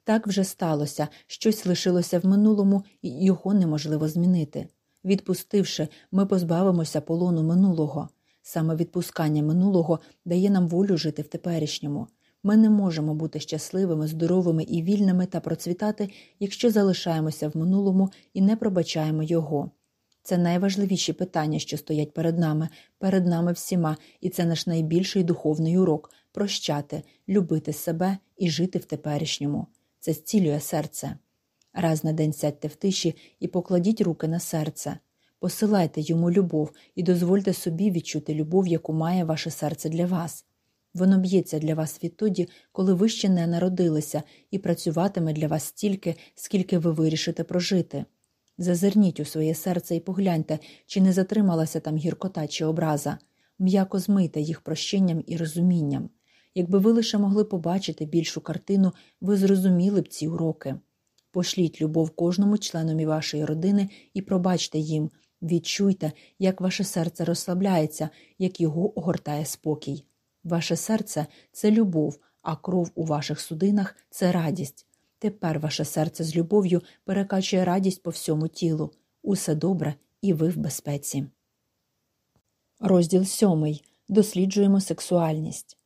Так вже сталося, щось лишилося в минулому, і його неможливо змінити. Відпустивши, ми позбавимося полону минулого. Саме відпускання минулого дає нам волю жити в теперішньому. Ми не можемо бути щасливими, здоровими і вільними та процвітати, якщо залишаємося в минулому і не пробачаємо його. Це найважливіші питання, що стоять перед нами, перед нами всіма, і це наш найбільший духовний урок прощати, любити себе і жити в теперішньому. Це зцілює серце. Раз на день сядьте в тиші і покладіть руки на серце. Посилайте йому любов і дозвольте собі відчути любов, яку має ваше серце для вас. Воно б'ється для вас відтоді, коли ви ще не народилися, і працюватиме для вас стільки, скільки ви вирішите прожити. Зазирніть у своє серце і погляньте, чи не затрималася там гіркота чи образа, м'яко змийте їх прощенням і розумінням. Якби ви лише могли побачити більшу картину, ви зрозуміли б ці уроки. Пошліть любов кожному членові вашої родини і пробачте їм, відчуйте, як ваше серце розслабляється, як його огортає спокій. Ваше серце це любов, а кров у ваших судинах це радість. Тепер ваше серце з любов'ю перекачує радість по всьому тілу. Усе добре, і ви в безпеці. Розділ сьомий. Досліджуємо сексуальність.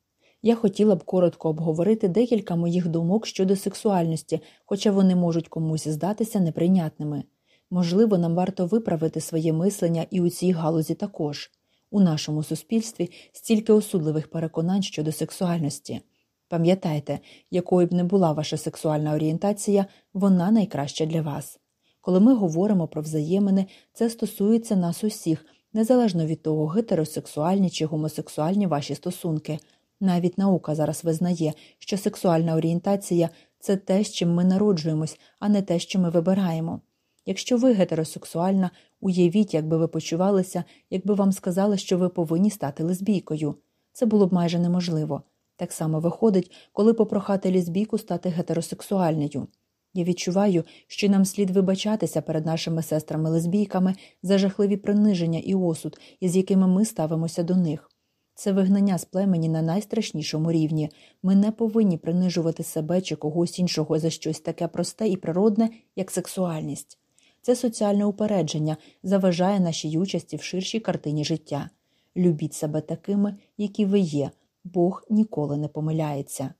Я хотіла б коротко обговорити декілька моїх думок щодо сексуальності, хоча вони можуть комусь здатися неприйнятними. Можливо, нам варто виправити своє мислення і у цій галузі також. У нашому суспільстві стільки осудливих переконань щодо сексуальності. Пам'ятайте, якою б не була ваша сексуальна орієнтація, вона найкраща для вас. Коли ми говоримо про взаємини, це стосується нас усіх, незалежно від того, гетеросексуальні чи гомосексуальні ваші стосунки. Навіть наука зараз визнає, що сексуальна орієнтація це те, з чим ми народжуємось, а не те, що ми вибираємо. Якщо ви гетеросексуальна, уявіть, як би ви почувалися, якби вам сказали, що ви повинні стати лесбійкою. Це було б майже неможливо. Так само виходить, коли попрохати лесбійку стати гетеросексуальною. Я відчуваю, що нам слід вибачатися перед нашими сестрами-лесбійками за жахливі приниження і осуд, із якими ми ставимося до них. Це вигнання з племені на найстрашнішому рівні. Ми не повинні принижувати себе чи когось іншого за щось таке просте і природне, як сексуальність. Це соціальне упередження заважає нашій участі в ширшій картині життя. Любіть себе такими, які ви є, Бог ніколи не помиляється.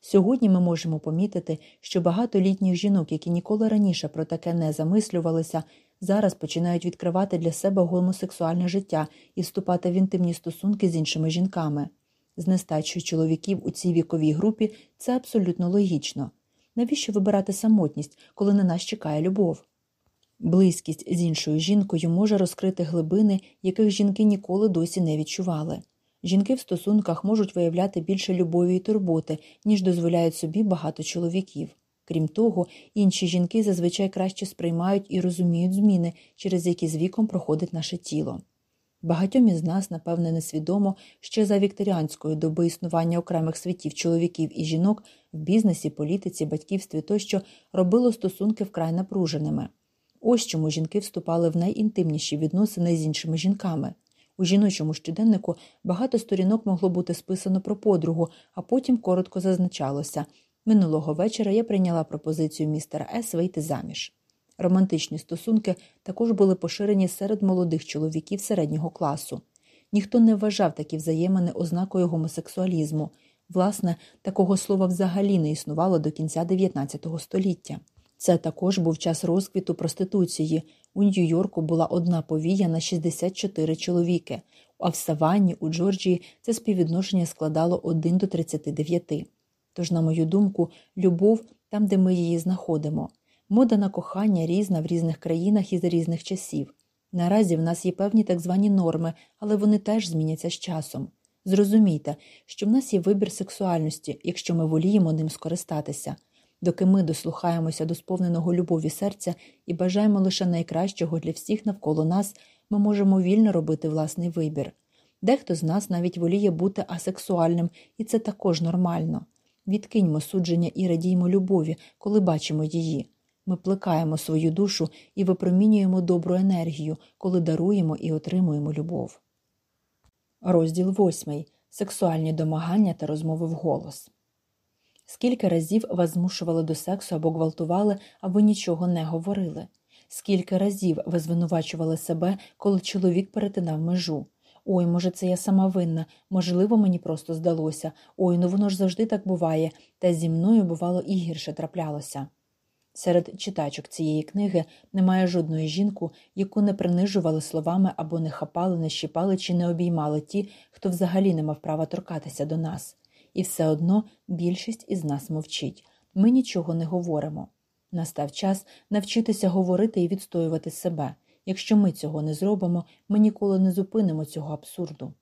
Сьогодні ми можемо помітити, що багато літніх жінок, які ніколи раніше про таке не замислювалися, зараз починають відкривати для себе гомосексуальне життя і вступати в інтимні стосунки з іншими жінками. З нестачою чоловіків у цій віковій групі це абсолютно логічно. Навіщо вибирати самотність, коли на нас чекає любов? Близькість з іншою жінкою може розкрити глибини, яких жінки ніколи досі не відчували. Жінки в стосунках можуть виявляти більше любові і турботи, ніж дозволяють собі багато чоловіків. Крім того, інші жінки зазвичай краще сприймають і розуміють зміни, через які з віком проходить наше тіло. Багатьом із нас, напевне, несвідомо, ще за вікторіанської доби існування окремих світів чоловіків і жінок в бізнесі, політиці, батьківстві тощо робило стосунки вкрай напруженими. Ось чому жінки вступали в найінтимніші відносини з іншими жінками. У жіночому щоденнику багато сторінок могло бути списано про подругу, а потім коротко зазначалося минулого вечора я прийняла пропозицію містера С вийти заміж. Романтичні стосунки також були поширені серед молодих чоловіків середнього класу. Ніхто не вважав такі взаємини ознакою гомосексуалізму. Власне, такого слова взагалі не існувало до кінця XIX століття. Це також був час розквіту проституції. У Нью-Йорку була одна повія на 64 чоловіки, а в Саванні, у Джорджії, це співвідношення складало 1 до 39. Тож, на мою думку, любов там, де ми її знаходимо. Мода на кохання різна в різних країнах і за різних часів. Наразі в нас є певні так звані норми, але вони теж зміняться з часом. Зрозумійте, що в нас є вибір сексуальності, якщо ми воліємо ним скористатися. Доки ми дослухаємося до сповненого любові серця і бажаємо лише найкращого для всіх навколо нас, ми можемо вільно робити власний вибір. Дехто з нас навіть воліє бути асексуальним, і це також нормально. Відкиньмо судження і радіймо любові, коли бачимо її. Ми плекаємо свою душу і випромінюємо добру енергію, коли даруємо і отримуємо любов. Розділ восьмий. Сексуальні домагання та розмови вголос. Скільки разів вас змушували до сексу або гвалтували, або нічого не говорили? Скільки разів ви звинувачували себе, коли чоловік перетинав межу? Ой, може, це я сама винна, можливо, мені просто здалося. Ой, ну воно ж завжди так буває, та зі мною, бувало, і гірше траплялося. Серед читачок цієї книги немає жодної жінку, яку не принижували словами або не хапали, не щіпали чи не обіймали ті, хто взагалі не мав права торкатися до нас. І все одно більшість із нас мовчить. Ми нічого не говоримо. Настав час навчитися говорити і відстоювати себе. Якщо ми цього не зробимо, ми ніколи не зупинимо цього абсурду.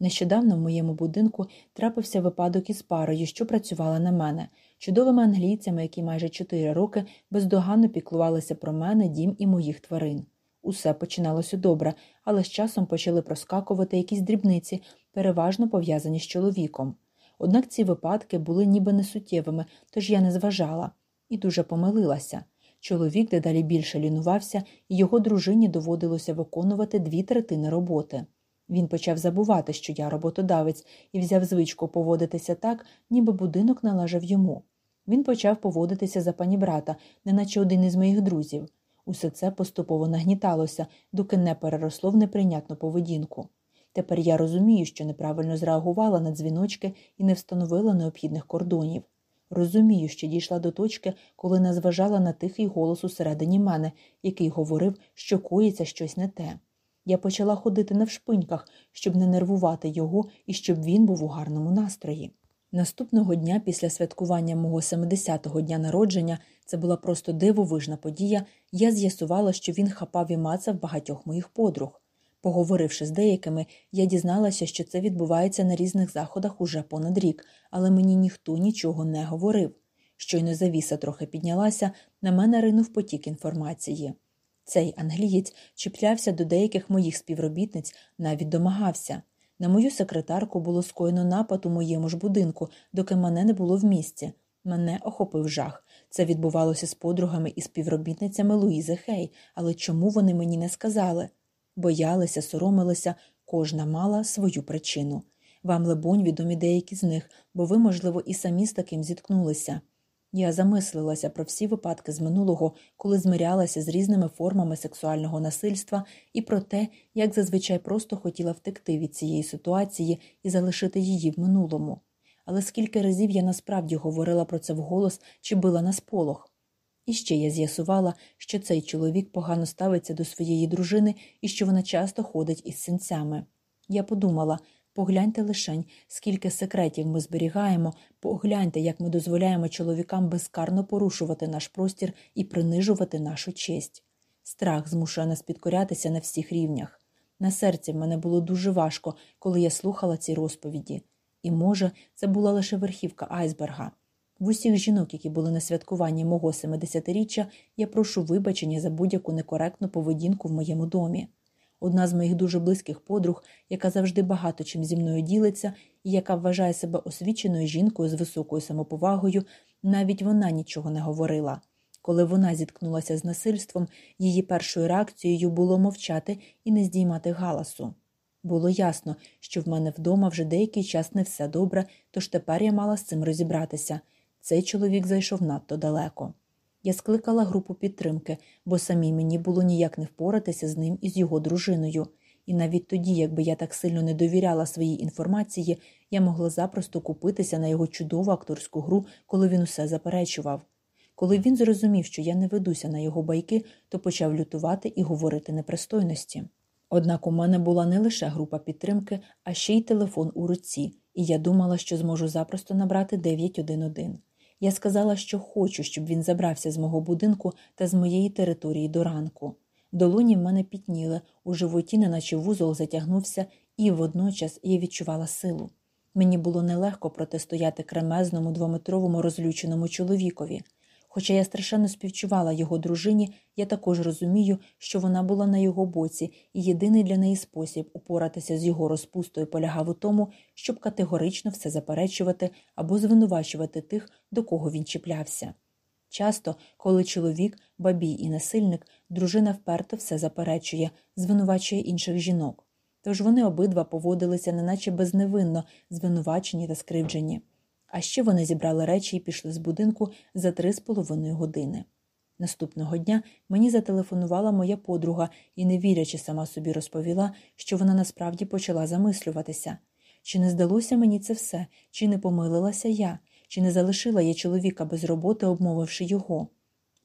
Нещодавно в моєму будинку трапився випадок із парою, що працювала на мене, чудовими англійцями, які майже чотири роки бездоганно піклувалися про мене, дім і моїх тварин. Усе починалося добре, але з часом почали проскакувати якісь дрібниці, переважно пов'язані з чоловіком. Однак ці випадки були ніби несуттєвими, тож я не зважала і дуже помилилася. Чоловік дедалі більше лінувався, і його дружині доводилося виконувати дві третини роботи. Він почав забувати, що я роботодавець, і взяв звичку поводитися так, ніби будинок належав йому. Він почав поводитися за пані брата, неначе один із моїх друзів. Усе це поступово нагніталося, доки не переросло в неприйнятну поведінку. Тепер я розумію, що неправильно зреагувала на дзвіночки і не встановила необхідних кордонів. Розумію, що дійшла до точки, коли не зважала на тихий голос усередині мене, який говорив, що коїться щось не те. Я почала ходити навшпиньках, щоб не нервувати його і щоб він був у гарному настрої. Наступного дня, після святкування мого 70-го дня народження, це була просто дивовижна подія, я з'ясувала, що він хапав і мацав багатьох моїх подруг. Поговоривши з деякими, я дізналася, що це відбувається на різних заходах уже понад рік, але мені ніхто нічого не говорив. Щойно завіса трохи піднялася, на мене ринув потік інформації. Цей англієць чіплявся до деяких моїх співробітниць, навіть домагався. На мою секретарку було скоєно напад у моєму ж будинку, доки мене не було в місті. Мене охопив жах. Це відбувалося з подругами і співробітницями Луїзи Хей, але чому вони мені не сказали? Боялися, соромилися, кожна мала свою причину. Вам, лебонь, відомі деякі з них, бо ви, можливо, і самі з таким зіткнулися. Я замислилася про всі випадки з минулого, коли змирялася з різними формами сексуального насильства, і про те, як зазвичай просто хотіла втекти від цієї ситуації і залишити її в минулому. Але скільки разів я насправді говорила про це вголос чи била на сполох. І ще я з'ясувала, що цей чоловік погано ставиться до своєї дружини і що вона часто ходить із синцями. Я подумала погляньте лишень, скільки секретів ми зберігаємо, погляньте, як ми дозволяємо чоловікам безкарно порушувати наш простір і принижувати нашу честь. Страх змушує нас підкорятися на всіх рівнях. На серці в мене було дуже важко, коли я слухала ці розповіді. І, може, це була лише верхівка айсберга. В усіх жінок, які були на святкуванні мого 70-річчя, я прошу вибачення за будь-яку некоректну поведінку в моєму домі. Одна з моїх дуже близьких подруг, яка завжди багато чим зі мною ділиться і яка вважає себе освіченою жінкою з високою самоповагою, навіть вона нічого не говорила. Коли вона зіткнулася з насильством, її першою реакцією було мовчати і не здіймати галасу. Було ясно, що в мене вдома вже деякий час не все добре, тож тепер я мала з цим розібратися. Цей чоловік зайшов надто далеко. Я скликала групу підтримки, бо самій мені було ніяк не впоратися з ним і з його дружиною. І навіть тоді, якби я так сильно не довіряла своїй інформації, я могла запросто купитися на його чудову акторську гру, коли він усе заперечував. Коли він зрозумів, що я не ведуся на його байки, то почав лютувати і говорити непристойності. Однак у мене була не лише група підтримки, а ще й телефон у руці, і я думала, що зможу запросто набрати 911. Я сказала, що хочу, щоб він забрався з мого будинку та з моєї території до ранку. Долоні в мене пітніли, у животі, неначе вузол затягнувся, і водночас я відчувала силу. Мені було нелегко протистояти кремезному двометровому розлюченому чоловікові. Хоча я страшенно співчувала його дружині, я також розумію, що вона була на його боці, і єдиний для неї спосіб упоратися з його розпустою полягав у тому, щоб категорично все заперечувати або звинувачувати тих, до кого він чіплявся. Часто, коли чоловік, бабій і насильник, дружина вперто все заперечує, звинувачує інших жінок. Тож вони обидва поводилися неначе безневинно, звинувачені та скривджені. А ще вони зібрали речі і пішли з будинку за три з половиною години. Наступного дня мені зателефонувала моя подруга і, не вірячи, сама собі розповіла, що вона насправді почала замислюватися. Чи не здалося мені це все, чи не помилилася я, чи не залишила я чоловіка без роботи, обмовивши його?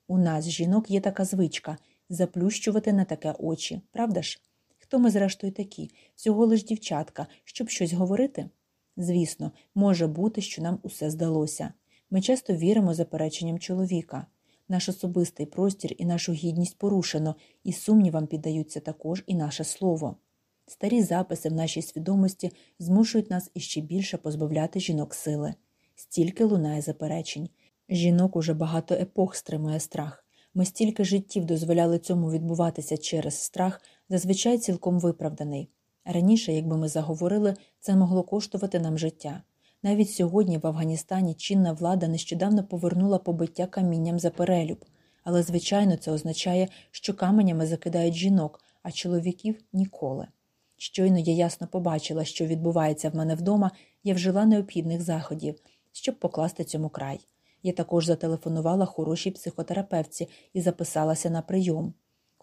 У нас, жінок, є така звичка заплющувати на таке очі, правда ж? Хто ми, зрештою, такі? Всього лиш дівчатка, щоб щось говорити? Звісно, може бути, що нам усе здалося. Ми часто віримо запереченням чоловіка. Наш особистий простір і нашу гідність порушено, і сумнівам піддаються також і наше слово. Старі записи в нашій свідомості змушують нас іще більше позбавляти жінок сили. Стільки лунає заперечень. Жінок уже багато епох стримує страх. Ми стільки життів дозволяли цьому відбуватися через страх, зазвичай цілком виправданий. Раніше, якби ми заговорили, це могло коштувати нам життя. Навіть сьогодні в Афганістані чинна влада нещодавно повернула побиття камінням за перелюб, але, звичайно, це означає, що каменями закидають жінок, а чоловіків ніколи. Щойно я ясно побачила, що відбувається в мене вдома, я вжила необхідних заходів, щоб покласти цьому край. Я також зателефонувала хорошій психотерапевтці і записалася на прийом.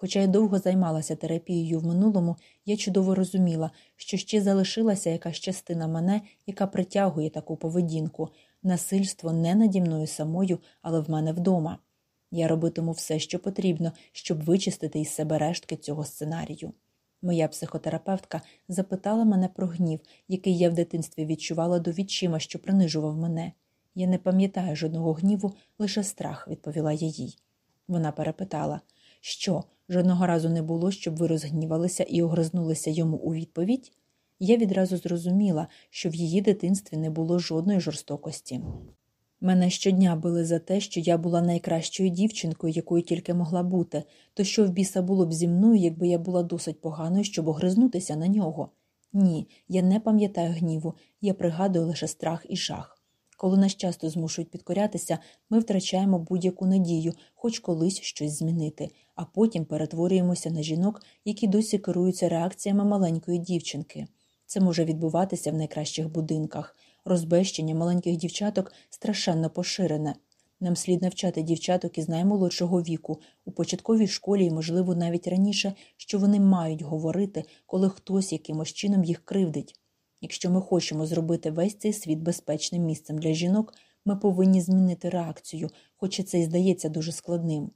Хоча я довго займалася терапією в минулому, я чудово розуміла, що ще залишилася якась частина мене, яка притягує таку поведінку, насильство не наді мною самою, але в мене вдома. Я робитиму все, що потрібно, щоб вичистити із себе рештки цього сценарію. Моя психотерапевтка запитала мене про гнів, який я в дитинстві відчувала до відчима, що принижував мене. Я не пам'ятаю жодного гніву, лише страх, відповіла я їй. Вона перепитала, що жодного разу не було, щоб ви розгнівалися і огризнулися йому у відповідь? Я відразу зрозуміла, що в її дитинстві не було жодної жорстокості. Мене щодня били за те, що я була найкращою дівчинкою, якою тільки могла бути, то що в біса було б зі мною, якби я була досить поганою, щоб огризнутися на нього. Ні, я не пам'ятаю гніву, я пригадую лише страх і жах. Коли нас часто змушують підкорятися, ми втрачаємо будь-яку надію, хоч колись щось змінити, а потім перетворюємося на жінок, які досі керуються реакціями маленької дівчинки. Це може відбуватися в найкращих будинках. Розбещення маленьких дівчаток страшенно поширене. Нам слід навчати дівчаток із наймолодшого віку, у початковій школі і, можливо, навіть раніше, що вони мають говорити, коли хтось якимось чином їх кривдить. Якщо ми хочемо зробити весь цей світ безпечним місцем для жінок, ми повинні змінити реакцію, хоча це й здається дуже складним.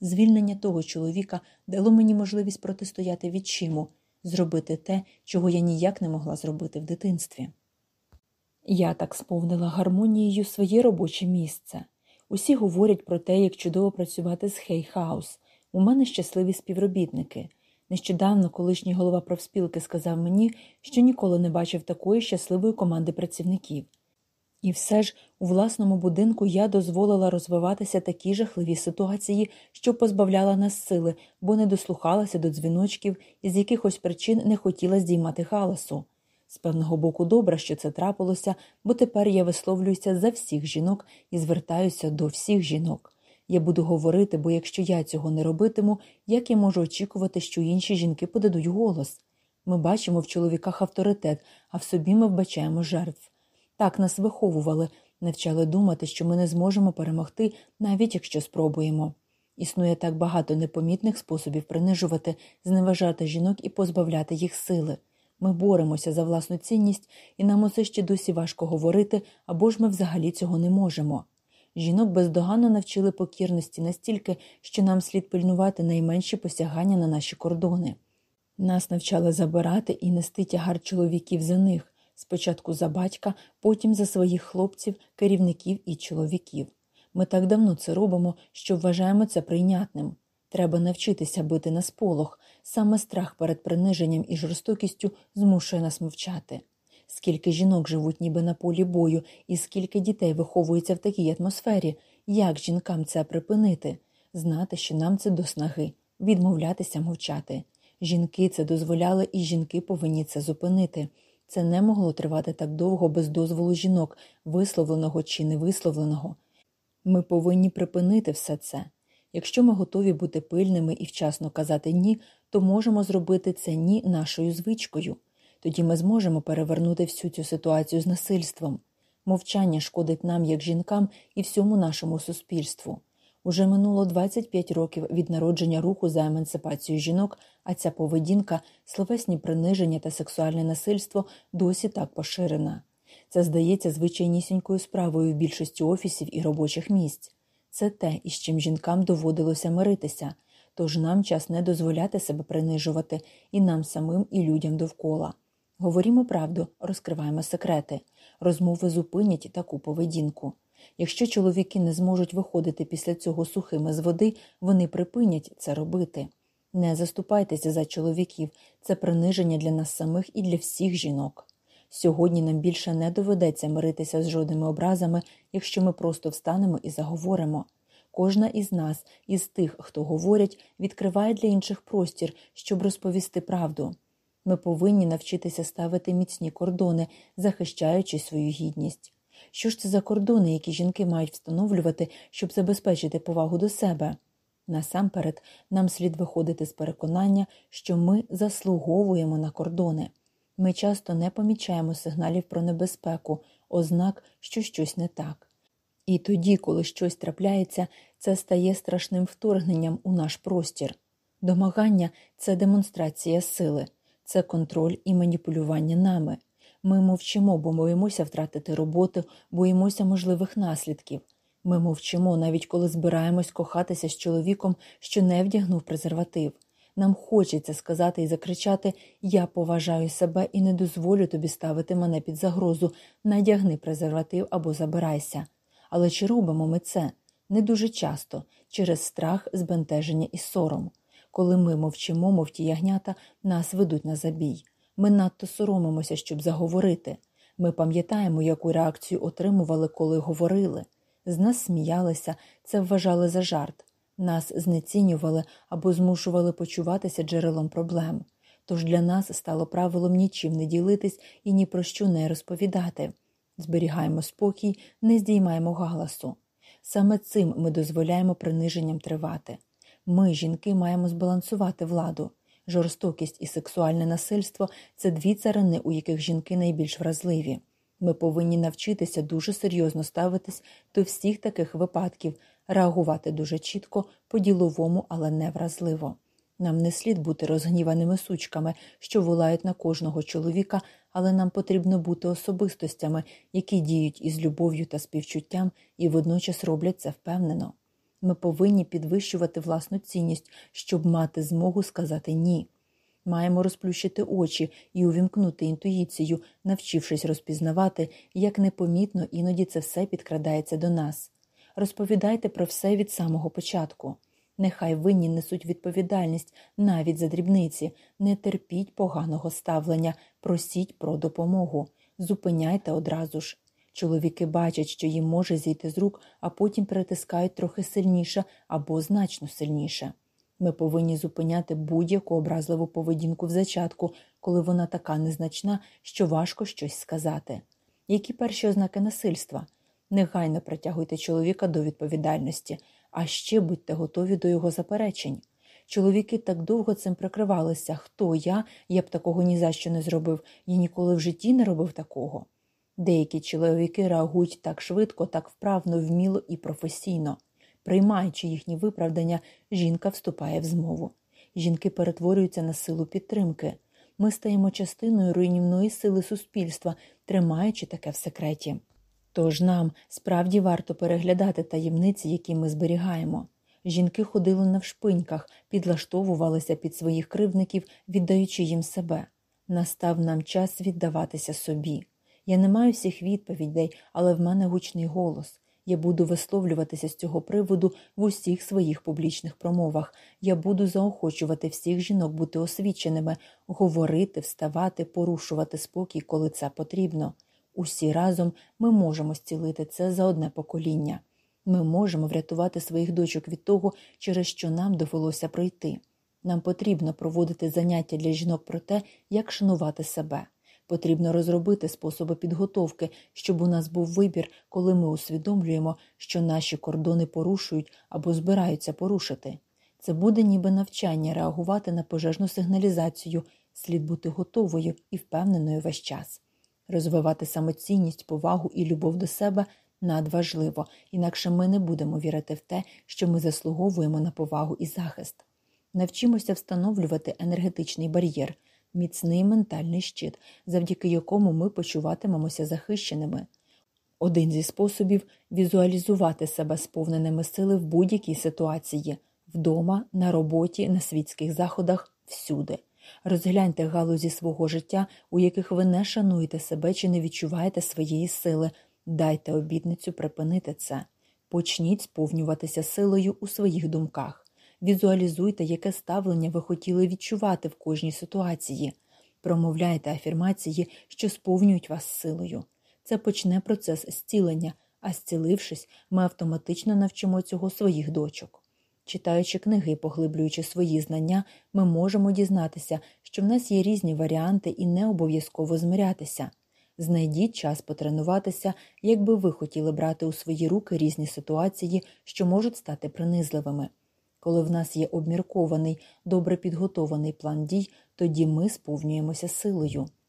Звільнення того чоловіка дало мені можливість протистояти відчиму, зробити те, чого я ніяк не могла зробити в дитинстві. Я так сповнила гармонією своє робоче місце. Усі говорять про те, як чудово працювати з Хейхаус. У мене щасливі співробітники. Нещодавно колишній голова профспілки сказав мені, що ніколи не бачив такої щасливої команди працівників. І все ж у власному будинку я дозволила розвиватися такі жахливі ситуації, що позбавляла нас сили, бо не дослухалася до дзвіночків і з якихось причин не хотіла здіймати галасу. З певного боку, добре, що це трапилося, бо тепер я висловлююся за всіх жінок і звертаюся до всіх жінок. Я буду говорити, бо якщо я цього не робитиму, як я можу очікувати, що інші жінки подадуть голос? Ми бачимо в чоловіках авторитет, а в собі ми вбачаємо жертв. Так нас виховували, навчали думати, що ми не зможемо перемогти, навіть якщо спробуємо. Існує так багато непомітних способів принижувати, зневажати жінок і позбавляти їх сили. Ми боремося за власну цінність, і нам усе ще досі важко говорити, або ж ми взагалі цього не можемо. Жінок бездоганно навчили покірності настільки, що нам слід пильнувати найменші посягання на наші кордони. Нас навчали забирати і нести тягар чоловіків за них спочатку за батька, потім за своїх хлопців, керівників і чоловіків. Ми так давно це робимо, що вважаємо це прийнятним. Треба навчитися бити на сполох, саме страх перед приниженням і жорстокістю змушує нас мовчати. Скільки жінок живуть ніби на полі бою, і скільки дітей виховується в такій атмосфері, як жінкам це припинити, знати, що нам це до снаги, відмовлятися мовчати. Жінки це дозволяли, і жінки повинні це зупинити. Це не могло тривати так довго без дозволу жінок, висловленого чи невисловленого. Ми повинні припинити все це. Якщо ми готові бути пильними і вчасно казати ні, то можемо зробити це ні нашою звичкою. Тоді ми зможемо перевернути всю цю ситуацію з насильством. Мовчання шкодить нам, як жінкам, і всьому нашому суспільству. Уже минуло 25 років від народження руху за емансипацію жінок, а ця поведінка, словесні приниження та сексуальне насильство досі так поширена. Це здається звичайнісінькою справою в більшості офісів і робочих місць. Це те, із чим жінкам доводилося миритися, тож нам час не дозволяти себе принижувати і нам самим, і людям довкола. Говорімо правду, розкриваємо секрети, розмови зупинять таку поведінку. Якщо чоловіки не зможуть виходити після цього сухими з води, вони припинять це робити. Не заступайтеся за чоловіків, це приниження для нас самих і для всіх жінок. Сьогодні нам більше не доведеться миритися з жодними образами, якщо ми просто встанемо і заговоримо. Кожна із нас, із тих, хто говорять, відкриває для інших простір, щоб розповісти правду. Ми повинні навчитися ставити міцні кордони, захищаючи свою гідність. Що ж це за кордони, які жінки мають встановлювати, щоб забезпечити повагу до себе? Насамперед, нам слід виходити з переконання, що ми заслуговуємо на кордони. Ми часто не помічаємо сигналів про небезпеку, ознак, що щось не так. І тоді, коли щось трапляється, це стає страшним вторгненням у наш простір. Домагання це демонстрація сили, це контроль і маніпулювання нами. Ми мовчимо, бо боїмося втратити роботу, боїмося можливих наслідків. Ми мовчимо, навіть коли збираємось кохатися з чоловіком, що не вдягнув презерватив. Нам хочеться сказати і закричати Я поважаю себе і не дозволю тобі ставити мене під загрозу, надягни презерватив або забирайся. Але чи робимо ми це? Не дуже часто, через страх, збентеження і сором. Коли ми мовчимо, мов ті ягнята, нас ведуть на забій. Ми надто соромимося, щоб заговорити. Ми пам'ятаємо, яку реакцію отримували, коли говорили. З нас сміялися, це вважали за жарт, нас знецінювали або змушували почуватися джерелом проблем. Тож для нас стало правилом нічим не ділитись і ні про що не розповідати. Зберігаємо спокій, не здіймаємо галасу. Саме цим ми дозволяємо приниженням тривати. Ми, жінки, маємо збалансувати владу. Жорстокість і сексуальне насильство це дві царини, у яких жінки найбільш вразливі. Ми повинні навчитися дуже серйозно ставитись до всіх таких випадків, реагувати дуже чітко, по-діловому, але не вразливо. Нам не слід бути розгніваними сучками, що волають на кожного чоловіка, але нам потрібно бути особистостями, які діють із любов'ю та співчуттям і водночас роблять це впевнено. Ми повинні підвищувати власну цінність, щоб мати змогу сказати ні. Маємо розплющити очі і увімкнути інтуїцію, навчившись розпізнавати, як непомітно іноді це все підкрадається до нас. Розповідайте про все від самого початку. Нехай винні несуть відповідальність навіть за дрібниці, не терпіть поганого ставлення, просіть про допомогу, зупиняйте одразу ж. Чоловіки бачать, що їм може зійти з рук, а потім перетискають трохи сильніше або значно сильніше. Ми повинні зупиняти будь-яку образливу поведінку в зачатку, коли вона така незначна, що важко щось сказати. Які перші ознаки насильства? Негайно притягуйте чоловіка до відповідальності, а ще будьте готові до його заперечень. Чоловіки так довго цим прикривалися хто я, я б такого ні за що не зробив, я ніколи в житті не робив такого. Деякі чоловіки реагують так швидко, так вправно, вміло і професійно. Приймаючи їхні виправдання, жінка вступає в змову. Жінки перетворюються на силу підтримки. Ми стаємо частиною руйнівної сили суспільства, тримаючи таке в секреті. Тож нам справді варто переглядати таємниці, які ми зберігаємо. Жінки ходили навшпиньках, підлаштовувалися під своїх кривдників, віддаючи їм себе. Настав нам час віддаватися собі. Я не маю всіх відповідей, але в мене гучний голос. Я буду висловлюватися з цього приводу в усіх своїх публічних промовах. Я буду заохочувати всіх жінок бути освіченими, говорити, вставати, порушувати спокій, коли це потрібно. Усі разом ми можемо зцілити це за одне покоління. Ми можемо врятувати своїх дочок від того, через що нам довелося пройти. Нам потрібно проводити заняття для жінок про те, як шанувати себе. Потрібно розробити способи підготовки, щоб у нас був вибір, коли ми усвідомлюємо, що наші кордони порушують або збираються порушити. Це буде ніби навчання реагувати на пожежну сигналізацію, слід бути готовою і впевненою весь час. Розвивати самоцінність, повагу і любов до себе надважливо, інакше ми не будемо вірити в те, що ми заслуговуємо на повагу і захист. Навчимося встановлювати енергетичний бар'єр міцний ментальний щит, завдяки якому ми почуватимемося захищеними. Один зі способів візуалізувати себе сповненими сили в будь-якій ситуації вдома, на роботі, на світських заходах, всюди. Розгляньте галузі свого життя, у яких ви не шануєте себе чи не відчуваєте своєї сили. Дайте обітницю припинити це. Почніть сповнюватися силою у своїх думках. Візуалізуйте, яке ставлення ви хотіли відчувати в кожній ситуації. Промовляйте афірмації, що сповнюють вас силою. Це почне процес зцілення, а зцілившись, ми автоматично навчимо цього своїх дочок. Читаючи книги, і поглиблюючи свої знання, ми можемо дізнатися, що в нас є різні варіанти і не обов'язково змирятися. Знайдіть час потренуватися, якби ви хотіли брати у свої руки різні ситуації, що можуть стати принизливими. Коли в нас є обміркований, добре підготований план дій, тоді ми сповнюємося силою.